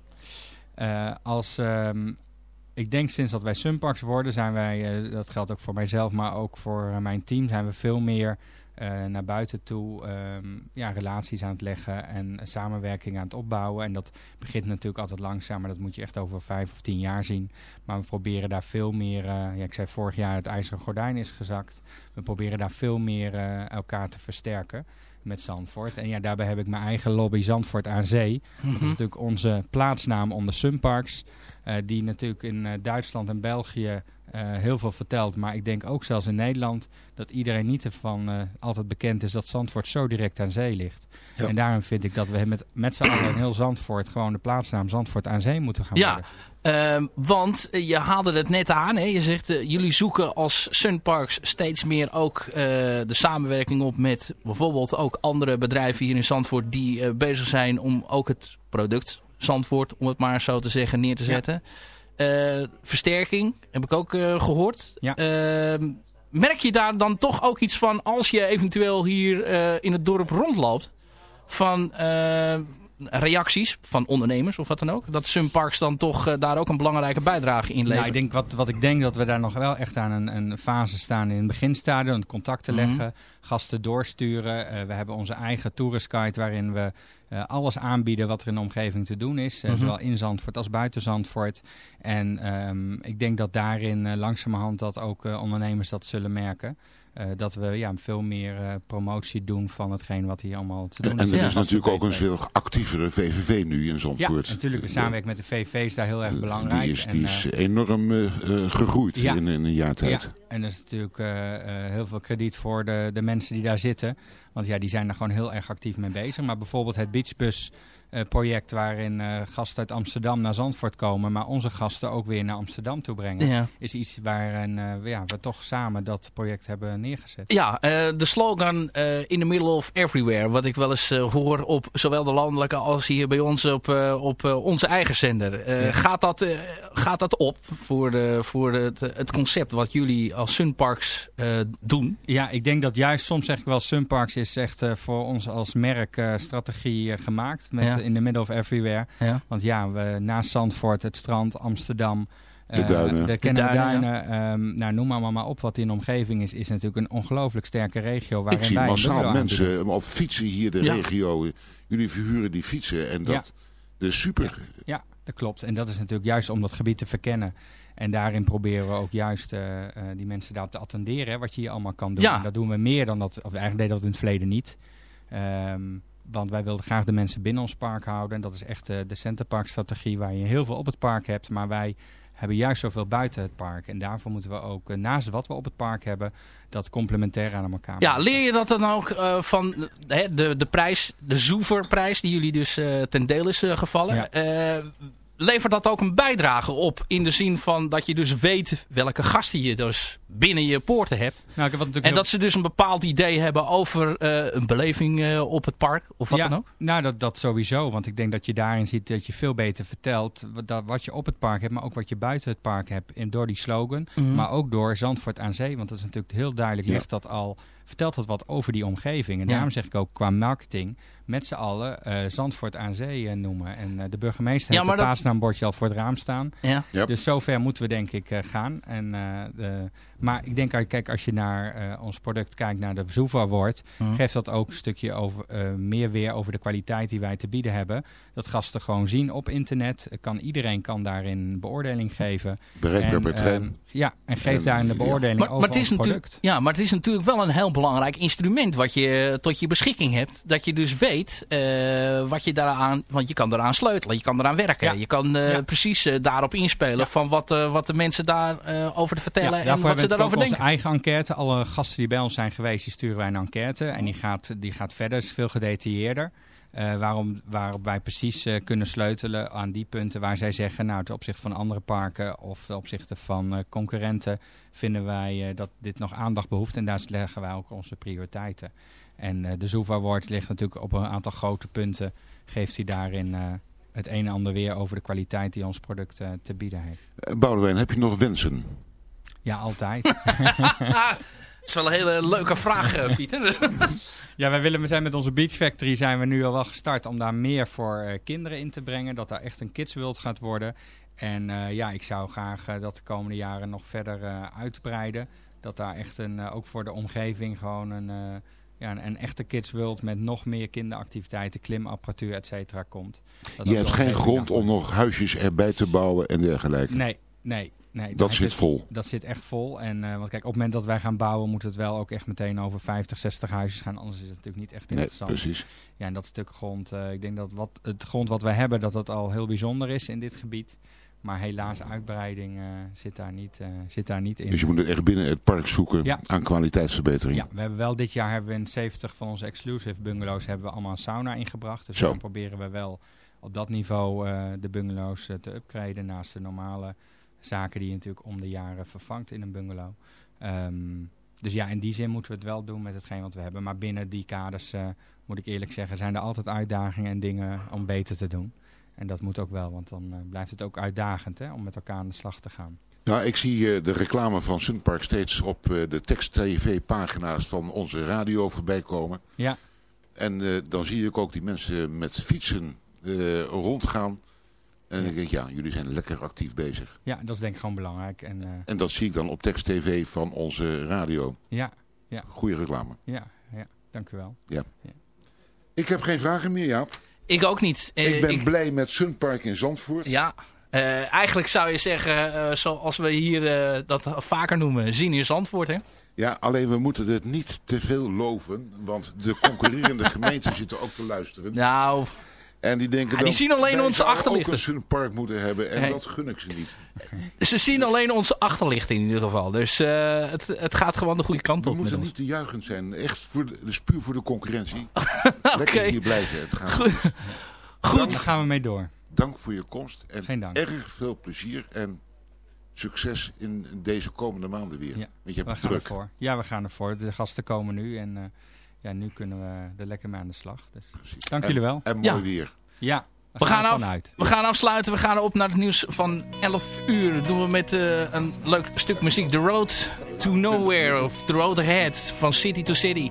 Uh, als... Um, ik denk sinds dat wij Sunparks worden, zijn wij, uh, dat geldt ook voor mijzelf, maar ook voor mijn team, zijn we veel meer uh, naar buiten toe um, ja, relaties aan het leggen en samenwerking aan het opbouwen. En dat begint natuurlijk altijd langzaam, maar dat moet je echt over vijf of tien jaar zien. Maar we proberen daar veel meer, uh, ja, ik zei vorig jaar het ijzeren gordijn is gezakt. We proberen daar veel meer uh, elkaar te versterken met Zandvoort. En ja, daarbij heb ik mijn eigen lobby Zandvoort aan Zee. Dat is natuurlijk onze plaatsnaam onder Sunparks. Uh, die natuurlijk in uh, Duitsland en België eh, heel veel verteld. Maar ik denk ook zelfs in Nederland dat iedereen niet ervan eh, altijd bekend is dat Zandvoort zo direct aan zee ligt. Ja. En daarom vind ik dat we met, met z'n allen heel Zandvoort gewoon de plaatsnaam Zandvoort aan zee moeten gaan Ja, worden. ehm, want eh, je haalde het net aan. Hè? Je zegt, eh, jullie zoeken als Sunparks steeds meer ook eh, de samenwerking op met bijvoorbeeld ook andere bedrijven hier in Zandvoort die eh, bezig zijn om ook het product Zandvoort, om het maar zo te zeggen, neer te zetten. Eh, versterking, heb ik ook eh, gehoord. Ehm, merk je daar dan toch ook iets van als je eventueel hier eh, in het dorp rondloopt? Van eh, reacties van ondernemers of wat dan ook? Dat Sunparks dan toch eh, daar ook een belangrijke bijdrage in levert? Nou, ik denk, wat, wat ik denk dat we daar nog wel echt aan een, een fase staan in het beginstadium. Het contact te Mhm. leggen, gasten doorsturen. Eh, we hebben onze eigen touristguide waarin we eh, alles aanbieden wat er in de omgeving te doen is. Mhm. Zowel in Zandvoort als buiten Zandvoort. En ehm, ik denk dat daarin langzamerhand dat ook ondernemers dat zullen merken. Eh, dat we ja, veel meer eh, promotie doen van hetgeen wat hier allemaal te doen En, is. en er is Ja. natuurlijk ook een veel actievere VVV nu in Ja, Zandvoort. natuurlijk. De samenwerking met de VV is daar heel erg belangrijk. Die is, En, die eh, is enorm gegroeid Ja. in, in een jaar tijd. Ja, en dat is natuurlijk eh, eh, heel veel krediet voor de, de mensen die daar zitten. Want ja, die zijn er gewoon heel erg actief mee bezig. Maar bijvoorbeeld het Beachbus project waarin eh, gasten uit Amsterdam naar Zandvoort komen. Maar onze gasten ook weer naar Amsterdam toe brengen. Ja. Is iets waarin eh, we- ja, we toch samen dat project hebben neergezet. Ja, eh, de slogan eh, in the middle of everywhere. Wat ik wel eens eh, hoor op zowel de landelijke als hier bij ons op, eh, op eh, onze eigen zender. Eh, Ja. gaat, dat, eh, gaat dat op voor, de, voor het, het concept wat jullie als Sunparks eh, doen? Ja, ik denk dat juist soms zeg ik wel Sunparks is echt eh, voor ons als merk eh, strategie eh, gemaakt. Met Ja. In the middle of everywhere. Ja. Want ja, we, naast Zandvoort, het strand, Amsterdam. De eh, duinen. De duinen, ehm, nou, noem maar, maar op wat in de omgeving is. Is natuurlijk een ongelooflijk sterke regio. Waarin Ik zie wij massaal mensen aanbieden. op fietsen hier de Ja. regio. Jullie verhuren die fietsen en dat, Ja. dat is super. Ja, dat klopt. En dat is natuurlijk juist om dat gebied te verkennen. En daarin proberen we ook juist eh, eh, die mensen daarop te attenderen. Hè, wat je hier allemaal kan doen. Ja. En dat doen we meer dan dat. Of eigenlijk deden we dat in het verleden niet. Ehm, want wij wilden graag de mensen binnen ons park houden. En dat is echt eh, de centerparkstrategie waar je heel veel op het park hebt. Maar wij hebben juist zoveel buiten het park. En daarvoor moeten we ook, eh, naast wat we op het park hebben, dat complementair aan elkaar Ja, leer je dat dan ook eh, van eh, de, de prijs, de Zoeverprijs, die jullie dus ten deel is gevallen. Eh, levert dat ook een bijdrage op in de zin van dat je dus weet welke gasten je dus binnen je poorten hebt. Nou, ik heb wat natuurlijk En dat ze dus een bepaald idee hebben over eh, een beleving eh, op het park of wat ja, dan ook? Nou, dat, dat sowieso. Want ik denk dat je daarin ziet dat je veel beter vertelt wat, wat je op het park hebt, maar ook wat je buiten het park hebt. In, door die slogan, Mhm. maar ook door Zandvoort aan Zee. Want dat is natuurlijk heel duidelijk, Ja. ligt dat al, vertelt dat wat over die omgeving. En Ja. daarom zeg ik ook qua marketing, met z'n allen eh, Zandvoort aan Zee eh, noemen. En eh, de burgemeester Ja, heeft het dat- paasnaambordje al voor het raam staan. Ja. Dus zover moeten we denk ik eh, gaan. En, eh, de, maar ik denk, kijk, als je naar eh, ons product kijkt, naar de Vesuva Award, Mhm. geeft dat ook een stukje over, eh, meer weer over de kwaliteit die wij te bieden hebben. Dat gasten gewoon zien op internet. Kan, iedereen kan daarin beoordeling geven. Bereikbaar En, per trein. ja, en geeft En, daarin de beoordeling over maar, het is product. ja, maar het is natuurlijk wel een heel belangrijk instrument wat je tot je beschikking hebt. Dat je dus weet eh, wat je daaraan... Want je kan eraan sleutelen, je kan eraan werken. Ja. Je kan eh, Ja. precies eh, daarop inspelen Ja. van wat, wat de mensen daarover over te vertellen en wat ze daarover ook onze denken. eigen enquête. Alle gasten die bij ons zijn geweest, die sturen wij een enquête. En die gaat, die gaat verder, is veel gedetailleerder. Eh, waarom, waarop wij precies eh, kunnen sleutelen aan die punten waar zij zeggen... nou, ten opzichte van andere parken of ten opzichte van eh, concurrenten... vinden wij eh, dat dit nog aandacht behoeft. En daar leggen wij ook onze prioriteiten. En eh, de Zoeva Award ligt natuurlijk op een aantal grote punten. Geeft hij daarin eh, het een en ander weer over de kwaliteit die ons product eh, te bieden heeft. Boudewijn, heb je nog wensen? Ja, altijd. Is wel een hele leuke vraag, eh, Pieter. Ja, wij willen, we zijn met onze Beach Factory zijn we nu al wel gestart om daar meer voor eh, kinderen in te brengen. Dat daar echt een Kids World gaat worden. En eh, ja, ik zou graag dat de komende jaren nog verder eh, uitbreiden. Dat daar echt een, eh, ook voor de omgeving gewoon een, eh, ja, een, een echte Kids World met nog meer kinderactiviteiten, klimapparatuur, et cetera komt. Dat Je hebt geen grond om nog huisjes erbij te bouwen en dergelijke. Nee, nee. Nee, Dat zit vol. Dat zit echt vol. En, eh, want kijk, op het moment dat wij gaan bouwen, moet het wel ook echt meteen over 50, 60 huisjes gaan. Anders is het natuurlijk niet echt Nee, interessant. precies. Ja, en dat stuk grond, eh, ik denk dat wat, het grond wat wij hebben, dat dat al heel bijzonder is in dit gebied. Maar helaas, uitbreiding eh, zit, daar niet, zit daar niet in. Dus je moet het echt binnen het park zoeken Ja. aan kwaliteitsverbetering. Ja, we hebben wel dit jaar hebben we in 70 van onze exclusive bungalows hebben we allemaal een sauna ingebracht. Dus Zo. dan proberen we wel op dat niveau de bungalows te upgraden naast de normale zaken die je natuurlijk om de jaren vervangt in een bungalow. Ehm, dus ja, in die zin moeten we het wel doen met hetgeen wat we hebben. Maar binnen die kaders, eh, moet ik eerlijk zeggen, zijn er altijd uitdagingen en dingen om beter te doen. En dat moet ook wel, want dan eh, blijft het ook uitdagend hè, om met elkaar aan de slag te gaan. Nou, ik zie eh, de reclame van Sunpark steeds op de tekst-tv-pagina's van onze radio voorbij komen. Ja. En dan zie ik ook die mensen met fietsen rondgaan. En ik denk, ja, jullie zijn lekker actief bezig. Ja, dat is denk ik gewoon belangrijk. En, eh, En dat zie ik dan op tekst-tv van onze radio. ja, ja, Goeie reclame. ja, ja, dank u wel. Ja. Ik heb geen vragen meer, Jaap. Ik ook niet. Eh, ik ben ik- blij met Sunpark in Zandvoort. Ja, eh, eigenlijk zou je zeggen, eh, zoals we hier dat vaker noemen, zien in Zandvoort. Hè? Ja, alleen we moeten het niet te veel loven. Want de concurrerende gemeenten zitten ook te luisteren. Nou, En die denken Ja, die dan, zien alleen wij onze achterlichten. ook een Sunpark moeten hebben. En Nee. dat gun ik ze niet. ze zien alleen onze achterlichten in ieder geval. Dus eh, het, het gaat gewoon de goede kant We op met moeten niet te juichend zijn. Echt voor de, dus puur voor de concurrentie. Lekker hier blijven. Het gaat goed. Goed. Daar gaan we mee door. Dank voor je komst. En Geen dank. erg veel plezier. En succes in deze komende maanden weer. Ja, Want je we hebt gaan het druk. ervoor. Ja, we gaan ervoor. De gasten komen nu en eh, ja, nu kunnen we er lekker mee aan de slag. Dus dank En- jullie wel. en mooi Ja. weer. Ja, We gaan, af, we gaan afsluiten. We gaan op naar het nieuws van 11 uur. Dat doen we met eh, een leuk stuk muziek. The Road to Nowhere of The Road Ahead van City to City.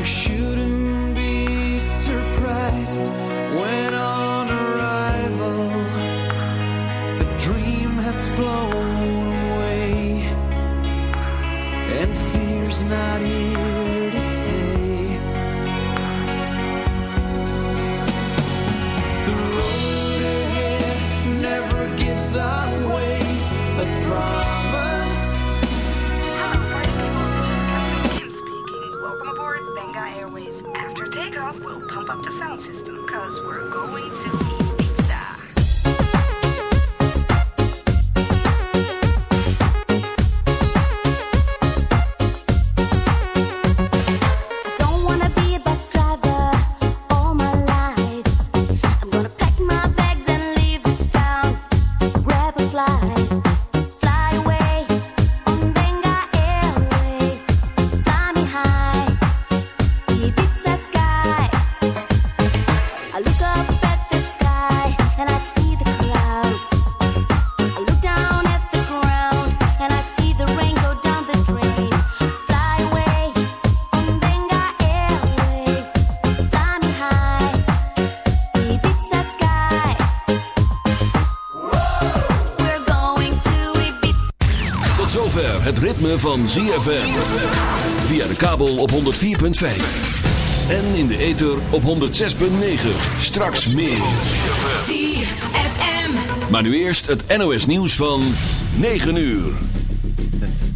you should ritme van ZFM. Via de kabel op 104.5. En in de ether op 106.9. Straks meer. ZFM. Maar nu eerst het NOS nieuws van 9 uur.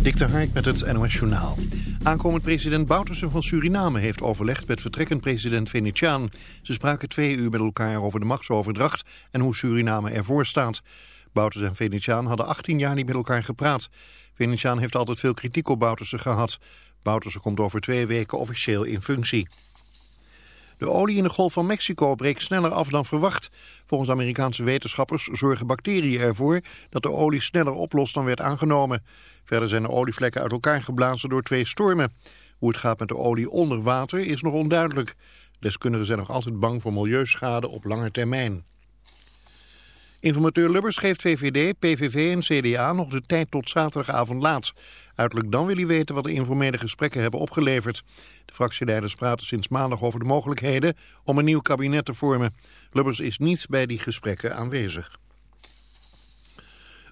Dick de Hark met het NOS Journaal. Aankomend president Bouterse van Suriname heeft overlegd met vertrekkend president Venetiaan. Ze spraken twee uur met elkaar over de machtsoverdracht en hoe Suriname ervoor staat. Bouterse en Venetiaan hadden 18 jaar niet met elkaar gepraat. Venetiaan heeft altijd veel kritiek op Bouterse gehad. Bouterse komt over twee weken officieel in functie. De olie in de Golf van Mexico breekt sneller af dan verwacht. Volgens Amerikaanse wetenschappers zorgen bacteriën ervoor dat de olie sneller oplost dan werd aangenomen. Verder zijn de olievlekken uit elkaar geblazen door twee stormen. Hoe het gaat met de olie onder water is nog onduidelijk. Deskundigen zijn nog altijd bang voor milieuschade op lange termijn. Informateur Lubbers geeft VVD, PVV en CDA nog de tijd tot zaterdagavond laat. Uiterlijk dan wil hij weten wat de informele gesprekken hebben opgeleverd. De fractieleiders praten sinds maandag over de mogelijkheden om een nieuw kabinet te vormen. Lubbers is niet bij die gesprekken aanwezig.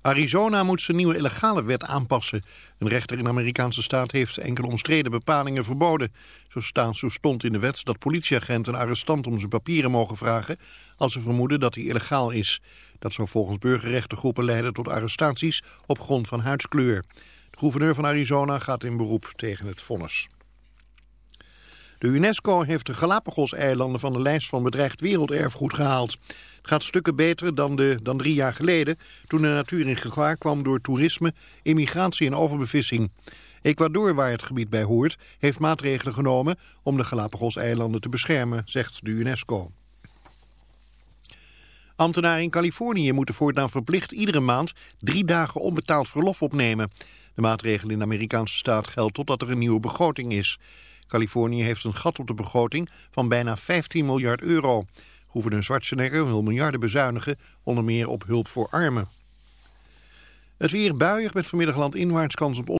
Arizona moet zijn nieuwe illegale wet aanpassen. Een rechter in de Amerikaanse staat heeft enkele omstreden bepalingen verboden. Zo, staan, zo stond in de wet dat politieagenten een arrestant om zijn papieren mogen vragen... als ze vermoeden dat hij illegaal is. Dat zou volgens burgerrechtengroepen leiden tot arrestaties op grond van huidskleur. De gouverneur van Arizona gaat in beroep tegen het vonnis. De UNESCO heeft de Galapagos-eilanden van de lijst van bedreigd werelderfgoed gehaald. Het gaat stukken beter dan, de, dan drie jaar geleden, toen de natuur in gevaar kwam door toerisme, immigratie en overbevissing. Ecuador, waar het gebied bij hoort, heeft maatregelen genomen om de Galapagos-eilanden te beschermen, zegt de UNESCO. Ambtenaren in Californië moeten voortaan verplicht iedere maand drie dagen onbetaald verlof opnemen. De maatregel in de Amerikaanse staat geldt totdat er een nieuwe begroting is. Californië heeft een gat op de begroting van bijna 15 miljard euro. Gouverneur Schwarzenegger wil miljarden bezuinigen, onder meer op hulp voor armen. Het weer buiig met vanmiddag landinwaarts kans op